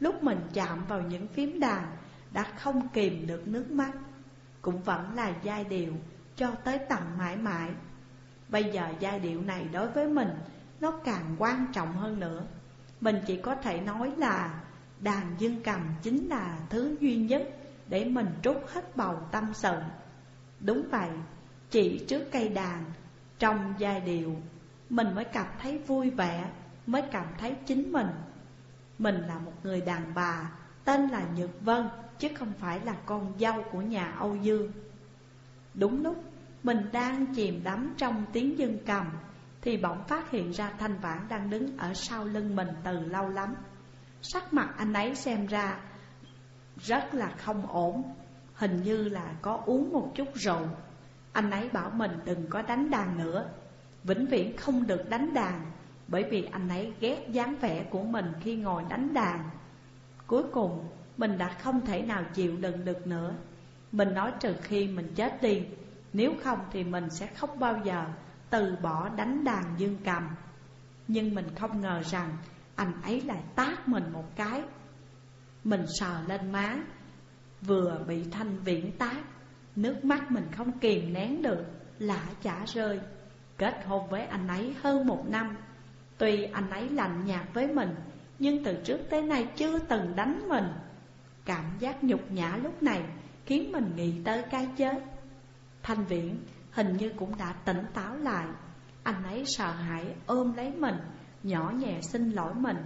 Lúc mình chạm vào những phím đàn, Đã không kìm được nước mắt. Cũng vẫn là giai điệu Cho tới tận mãi mãi. Bây giờ giai điệu này đối với mình, Nó càng quan trọng hơn nữa. Mình chỉ có thể nói là Đàn dương cầm chính là thứ duy nhất để mình trút hết bầu tâm sự. Đúng vậy, Chỉ trước cây đàn, Trong giai điệu, Mình mới cảm thấy vui vẻ, Mới cảm thấy chính mình. Mình là một người đàn bà, Tên là Nhật Vân, Chứ không phải là con dâu của nhà Âu Dương. Đúng lúc, mình đang chìm đắm trong tiếng dân cầm, Thì bỗng phát hiện ra Thanh Vãn đang đứng ở sau lưng mình từ lâu lắm. Sắc mặt anh ấy xem ra rất là không ổn. Hình như là có uống một chút rượu. Anh ấy bảo mình đừng có đánh đàn nữa. Vĩnh viễn không được đánh đàn, Bởi vì anh ấy ghét dáng vẻ của mình khi ngồi đánh đàn. Cuối cùng, mình đã không thể nào chịu đựng được nữa. Mình nói trừ khi mình chết đi, Nếu không thì mình sẽ không bao giờ từ bỏ đánh đàn dương cầm. Nhưng mình không ngờ rằng anh ấy lại tát mình một cái. Mình sờ lên má. Vừa bị thanh viễn tát, Nước mắt mình không kìm nén được, Lã chả rơi. Kết hôn với anh ấy hơn một năm. Tuy anh ấy lạnh nhạt với mình, Nhưng từ trước tới nay chưa từng đánh mình. Cảm giác nhục nhã lúc này Khiến mình nghĩ tới cái chết. Thanh viễn hình như cũng đã tỉnh táo lại. Anh ấy sợ hãi ôm lấy mình, Nhỏ nhẹ xin lỗi mình.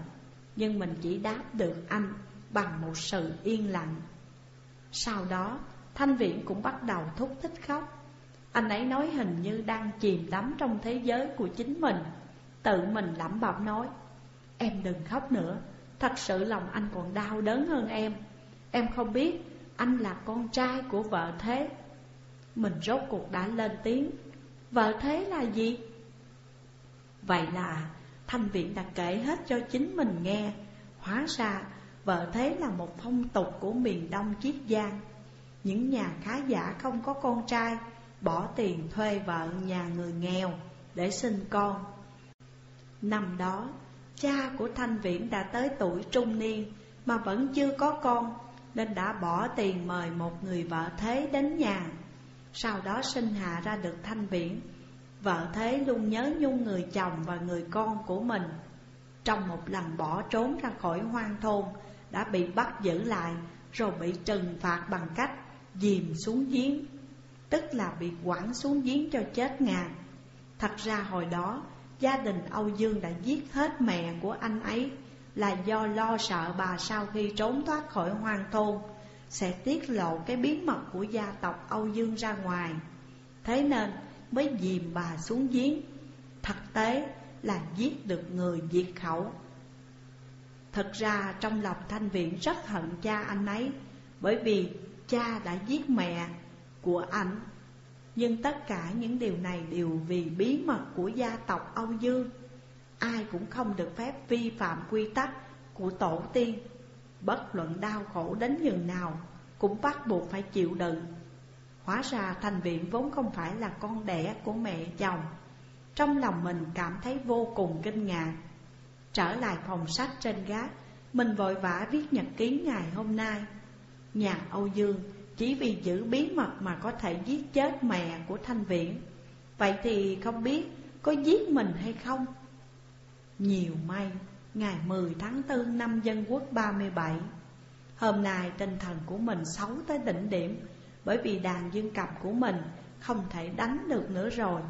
Nhưng mình chỉ đáp được anh. Bằng một sự yên lặng. Sau đó, Thanh Viễn cũng bắt đầu thúc thích khóc. Anh ấy nói hình như đang chìm đắm trong thế giới của chính mình. Tự mình lẩm bẩm nói, Em đừng khóc nữa, Thật sự lòng anh còn đau đớn hơn em. Em không biết anh là con trai của vợ thế. Mình rốt cuộc đã lên tiếng, Vợ thế là gì? Vậy là Thanh Viện đã kể hết cho chính mình nghe, Hóa ra vợ thế là một phong tục của miền đông Chiết Giang. Những nhà khá giả không có con trai Bỏ tiền thuê vợ nhà người nghèo để sinh con. Năm đó, cha của Thanh Viễn đã tới tuổi trung niên Mà vẫn chưa có con Nên đã bỏ tiền mời một người vợ thế đến nhà. Sau đó sinh hạ ra được Thanh Viễn. Vợ thế luôn nhớ nhung người chồng và người con của mình. Trong một lần bỏ trốn ra khỏi hoang thôn đã bị bắt giữ lại, Rồi bị trừng phạt bằng cách dìm xuống giếng, Tức là bị quẳng xuống giếng cho chết ngàn. Thật ra hồi đó, Gia đình Âu Dương đã giết hết mẹ của anh ấy là do lo sợ bà sau khi trốn thoát khỏi hoang thôn Sẽ tiết lộ cái bí mật của gia tộc Âu Dương ra ngoài. Thế nên mới dìm bà xuống giếng. Thực tế là giết được người diệt khẩu. Thật ra trong lòng Thanh Viện rất hận cha anh ấy, Bởi vì cha đã giết mẹ của anh Nhưng tất cả những điều này đều vì bí mật của gia tộc Âu Dương Ai cũng không được phép vi phạm quy tắc của tổ tiên. Bất luận đau khổ đến nhường nào Cũng bắt buộc phải chịu đựng. Hóa ra thành viện vốn không phải là con đẻ của mẹ chồng. Trong lòng mình cảm thấy vô cùng kinh ngạc. Trở lại phòng sách trên gác Mình vội vã viết nhật ký ngày hôm nay. Nhà Âu Dương chỉ vì giữ bí mật mà có thể giết chết mẹ của Thanh Viễn. Vậy thì không biết có giết mình hay không? Nhiều may, ngày 10 tháng 4 năm dân quốc 37 Hôm nay tinh thần của mình xấu tới đỉnh điểm Bởi vì đàn dương cầm của mình không thể đánh được nữa rồi.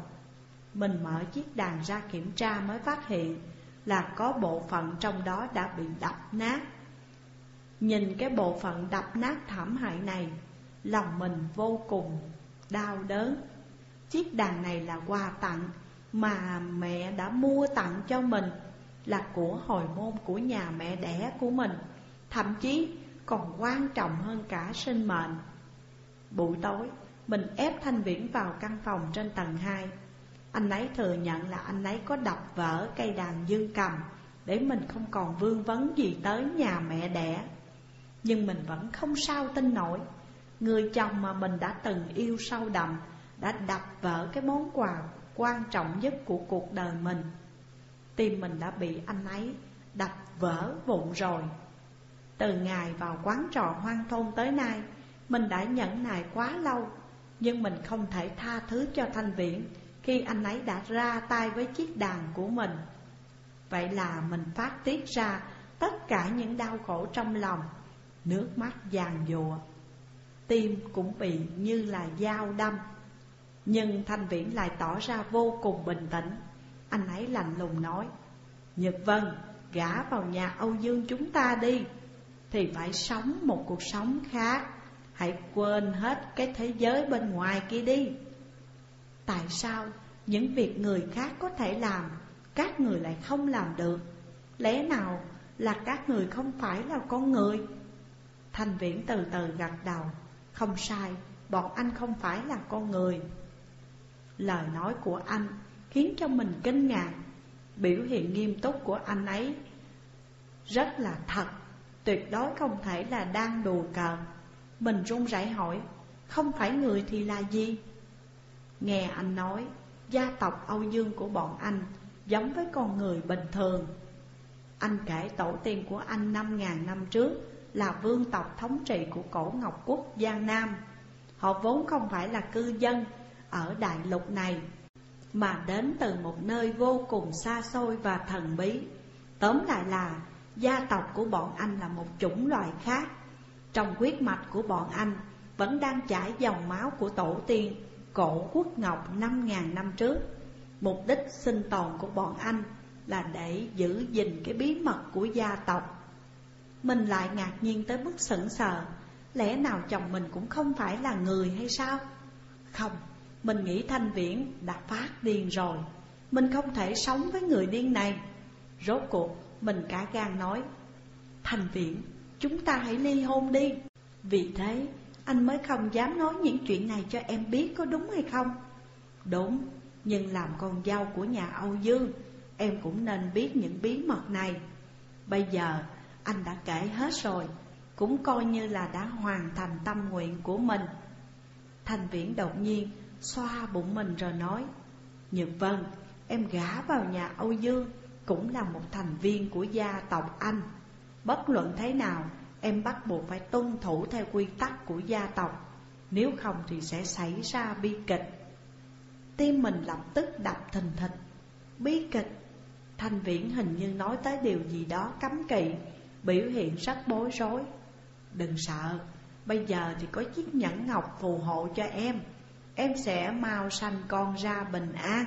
Mình mở chiếc đàn ra kiểm tra mới phát hiện là có bộ phận trong đó đã bị đập nát. Nhìn cái bộ phận đập nát thảm hại này, Lòng mình vô cùng đau đớn. Chiếc đàn này là quà tặng mà mẹ đã mua tặng cho mình, Là của hồi môn của nhà mẹ đẻ của mình. Thậm chí còn quan trọng hơn cả sinh mệnh. Buổi tối, mình ép Thanh Viễn vào căn phòng trên tầng 2 anh ấy thừa nhận là anh ấy có đập vỡ cây đàn dương cầm Để mình không còn vương vấn gì tới nhà mẹ đẻ. Nhưng mình vẫn không sao tin nổi. Người chồng mà mình đã từng yêu sâu đậm Đã đập vỡ cái món quà quan trọng nhất của cuộc đời mình. Tim mình đã bị anh ấy đập vỡ vụn rồi. Từ ngày vào quán trò hoang thôn tới nay, Mình đã nhẫn nại quá lâu, Nhưng mình không thể tha thứ cho Thanh Viễn. Khi anh ấy đã ra tay với chiếc đàn của mình. Vậy là mình phát tiết ra tất cả những đau khổ trong lòng Nước mắt giàn dùa Tim cũng bị như là dao đâm Nhưng Thanh Viễn lại tỏ ra vô cùng bình tĩnh. Anh ấy lạnh lùng nói Nhật Vân, gả vào nhà Âu Dương chúng ta đi Thì phải sống một cuộc sống khác. Hãy quên hết cái thế giới bên ngoài kia đi. Tại sao những việc người khác có thể làm Các người lại không làm được? Lẽ nào là các người không phải là con người? Thành Viễn từ từ gật đầu. Không sai, bọn anh không phải là con người. Lời nói của anh khiến cho mình kinh ngạc. Biểu hiện nghiêm túc của anh ấy Rất là thật Tuyệt đối không thể là đang đùa cợt Mình run rẩy hỏi Không phải người thì là gì? Nghe anh nói, Gia tộc Âu Dương của bọn anh Giống với con người bình thường. Anh kể tổ tiên của anh 5.000 năm trước Là vương tộc thống trị của cổ Ngọc Quốc Giang Nam. Họ vốn không phải là cư dân ở đại lục này, Mà đến từ một nơi vô cùng xa xôi và thần bí. Tóm lại là, gia tộc của bọn anh là một chủng loài khác. Trong huyết mạch của bọn anh vẫn đang chảy dòng máu của tổ tiên. Cổ quốc ngọc 5.000 năm trước. Mục đích sinh tồn của bọn anh là để giữ gìn cái bí mật của gia tộc. Mình lại ngạc nhiên tới mức sững sờ Lẽ nào chồng mình cũng không phải là người hay sao? Không, mình nghĩ Thanh Viễn đã phát điên rồi. Mình không thể sống với người điên này. Rốt cuộc mình cả gan nói Thanh Viễn chúng ta hãy ly hôn đi. Vì thế anh mới không dám nói những chuyện này cho em biết có đúng hay không? Đúng Nhưng làm con dâu của nhà Âu Dương Em cũng nên biết những bí mật này. Bây giờ anh đã kể hết rồi Cũng coi như là đã hoàn thành tâm nguyện của mình. Thành Viễn đột nhiên xoa bụng mình rồi nói Nhật Vân, em gả vào nhà Âu Dương Cũng là một thành viên của gia tộc anh. Bất luận thế nào, em bắt buộc phải tuân thủ theo quy tắc của gia tộc. Nếu không thì sẽ xảy ra bi kịch. Tim mình lập tức đập thình thịch. Bi kịch? Thanh Viễn hình như nói tới điều gì đó cấm kỵ, Biểu hiện rất bối rối. Đừng sợ, Bây giờ thì có chiếc nhẫn ngọc phù hộ cho em. Em sẽ mau sanh con ra bình an.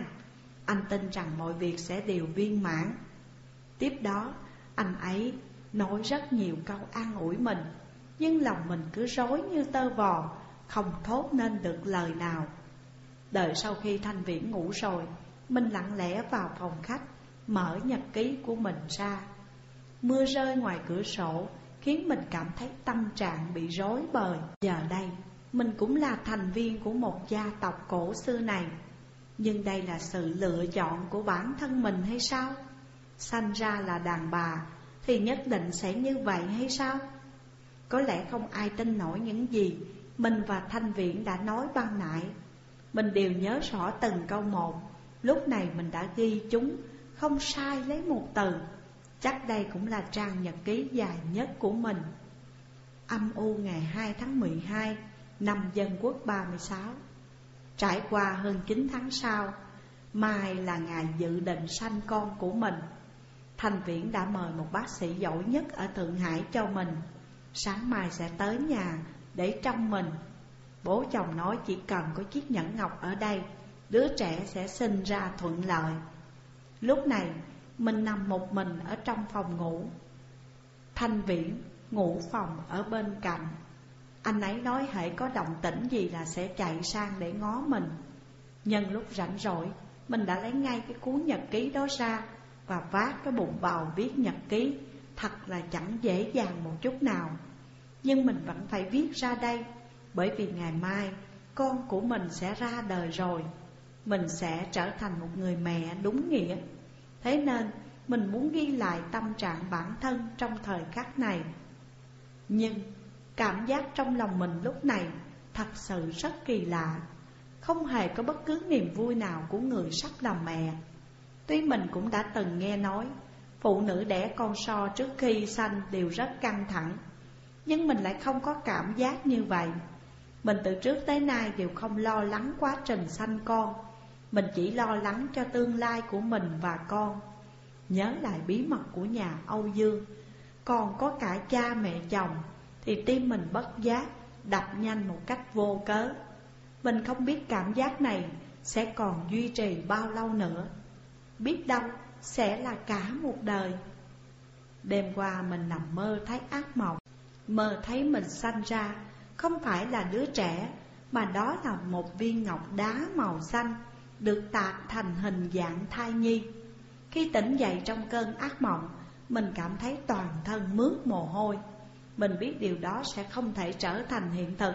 Anh tin rằng mọi việc sẽ đều viên mãn. Tiếp đó, Anh ấy nói rất nhiều câu an ủi mình, Nhưng lòng mình cứ rối như tơ vò, Không thốt nên được lời nào. Đợi sau khi Thanh Viễn ngủ rồi, Mình lặng lẽ vào phòng khách, Mở nhật ký của mình ra. Mưa rơi ngoài cửa sổ, Khiến mình cảm thấy tâm trạng bị rối bời. Giờ đây, mình cũng là thành viên của một gia tộc cổ xưa này. Nhưng đây là sự lựa chọn của bản thân mình hay sao? Sanh ra là đàn bà thì nhất định sẽ như vậy hay sao? Có lẽ không ai tin nổi những gì mình và Thanh Viễn đã nói ban nãy. Mình đều nhớ rõ từng câu một. Lúc này mình đã ghi chúng, Không sai lấy một từ. Chắc đây cũng là trang nhật ký dài nhất của mình. Âm u ngày 2 tháng 12 Năm Dân Quốc 36 Trải qua hơn 9 tháng sau, Mai là ngày dự định sanh con của mình. Thành Viễn đã mời một bác sĩ giỏi nhất ở Thượng Hải cho mình. Sáng mai sẽ tới nhà để trông mình. Bố chồng nói chỉ cần có chiếc nhẫn ngọc ở đây, Đứa trẻ sẽ sinh ra thuận lợi. Lúc này, mình nằm một mình ở trong phòng ngủ. Thanh Viễn ngủ phòng ở bên cạnh. Anh ấy nói hãy có động tĩnh gì là sẽ chạy sang để ngó mình. Nhân lúc rảnh rỗi, Mình đã lấy ngay cái cuốn nhật ký đó ra và vác cái bụng bầu viết nhật ký. Thật là chẳng dễ dàng một chút nào. Nhưng mình vẫn phải viết ra đây, Bởi vì ngày mai con của mình sẽ ra đời rồi. Mình sẽ trở thành một người mẹ đúng nghĩa. Thế nên, mình muốn ghi lại tâm trạng bản thân trong thời khắc này. Nhưng, cảm giác trong lòng mình lúc này thật sự rất kỳ lạ. Không hề có bất cứ niềm vui nào của người sắp làm mẹ. Tuy mình cũng đã từng nghe nói, Phụ nữ đẻ con so trước khi sanh đều rất căng thẳng. Nhưng mình lại không có cảm giác như vậy. Mình từ trước tới nay đều không lo lắng quá trình sanh con. Mình chỉ lo lắng cho tương lai của mình và con. Nhớ lại bí mật của nhà Âu Dương, Còn có cả cha mẹ chồng, Thì tim mình bất giác đập nhanh một cách vô cớ. Mình không biết cảm giác này sẽ còn duy trì bao lâu nữa. Biết đâu sẽ là cả một đời. Đêm qua mình nằm mơ thấy ác mộng, Mơ thấy mình sanh ra. Không phải là đứa trẻ, Mà đó là một viên ngọc đá màu xanh, Được tạc thành hình dạng thai nhi. Khi tỉnh dậy trong cơn ác mộng, Mình cảm thấy toàn thân mướt mồ hôi. Mình biết điều đó sẽ không thể trở thành hiện thực.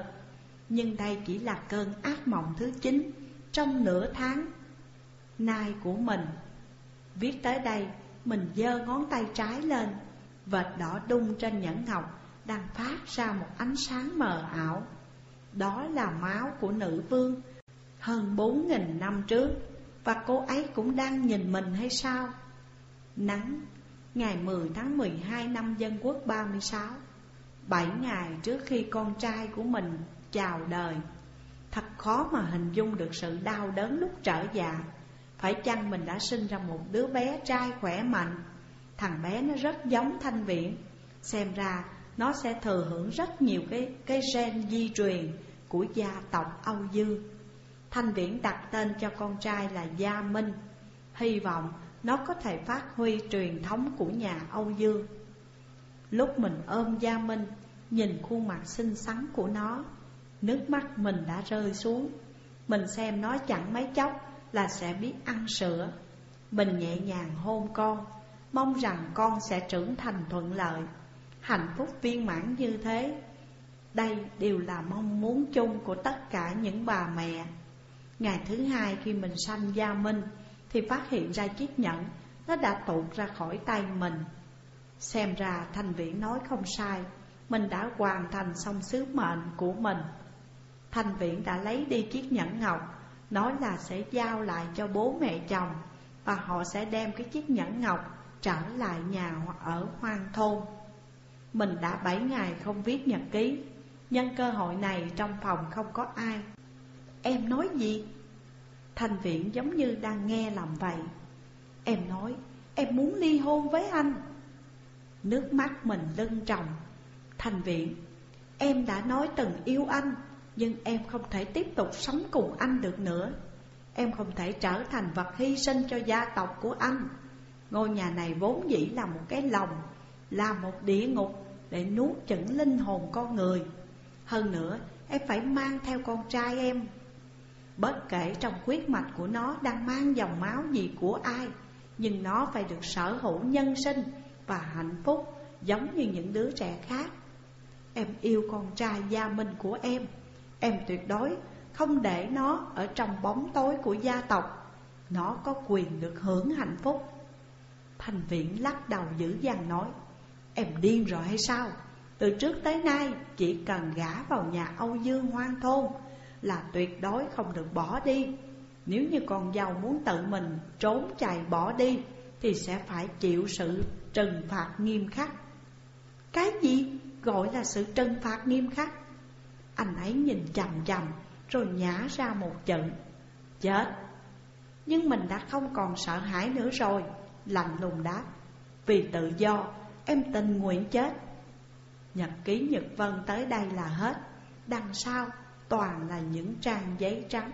Nhưng đây chỉ là cơn ác mộng thứ 9 Trong nửa tháng nay của mình. Viết tới đây, mình giơ ngón tay trái lên Vệt đỏ đung trên nhẫn ngọc Đang phát ra một ánh sáng mờ ảo. Đó là máu của nữ vương Hơn bốn nghìn năm trước Và cô ấy cũng đang nhìn mình hay sao? Nắng Ngày 10 tháng 12 năm Dân Quốc 36 Bảy ngày trước khi con trai của mình chào đời. Thật khó mà hình dung được sự đau đớn lúc trở dạ phải chăng mình đã sinh ra một đứa bé trai khỏe mạnh? Thằng bé nó rất giống thanh viện Xem ra nó sẽ thừa hưởng rất nhiều cái, cái gen di truyền của gia tộc Âu Dương Thanh Viễn đặt tên cho con trai là Gia Minh. Hy vọng nó có thể phát huy truyền thống của nhà Âu Dương Lúc mình ôm Gia Minh Nhìn khuôn mặt xinh xắn của nó Nước mắt mình đã rơi xuống. Mình xem nó chẳng mấy chốc là sẽ biết ăn sữa. Mình nhẹ nhàng hôn con, Mong rằng con sẽ trưởng thành thuận lợi, Hạnh phúc viên mãn như thế. Đây đều là mong muốn chung của tất cả những bà mẹ. Ngày thứ hai khi mình sanh Gia Minh, Thì phát hiện ra chiếc nhẫn, Nó đã tụt ra khỏi tay mình. Xem ra Thanh Viễn nói không sai, Mình đã hoàn thành xong sứ mệnh của mình. Thanh Viễn đã lấy đi chiếc nhẫn ngọc Nói là sẽ giao lại cho bố mẹ chồng Và họ sẽ đem cái chiếc nhẫn ngọc trở lại nhà ở hoang thôn. Mình đã bảy ngày không viết nhật ký. Nhân cơ hội này trong phòng không có ai. Em nói gì? Thành viện giống như đang nghe làm vậy. Em nói, em muốn ly hôn với anh. Nước mắt mình lưng tròng. Thành viện Em đã nói từng yêu anh nhưng em không thể tiếp tục sống cùng anh được nữa. Em không thể trở thành vật hy sinh cho gia tộc của anh. Ngôi nhà này vốn dĩ là một cái lồng, Là một địa ngục để nuốt chửng linh hồn con người. Hơn nữa, em phải mang theo con trai em. Bất kể trong huyết mạch của nó đang mang dòng máu gì của ai, Nhưng nó phải được sở hữu nhân sinh và hạnh phúc Giống như những đứa trẻ khác. Em yêu con trai gia minh của em. Em tuyệt đối không để nó ở trong bóng tối của gia tộc. Nó có quyền được hưởng hạnh phúc. Thành viện lắc đầu dữ dằn nói, Em điên rồi hay sao? Từ trước tới nay, chỉ cần gả vào nhà Âu Dương hoang thôn Là tuyệt đối không được bỏ đi. Nếu như con giàu muốn tự mình trốn chạy bỏ đi, Thì sẽ phải chịu sự trừng phạt nghiêm khắc. Cái gì? Gọi là sự trừng phạt nghiêm khắc? Anh ấy nhìn chầm chầm rồi nhả ra một trận. Chết. Nhưng mình đã không còn sợ hãi nữa rồi, Lạnh lùng đáp. Vì tự do, em tình nguyện chết. Nhật ký Nhật Vân tới đây là hết. Đằng sau, toàn là những trang giấy trắng.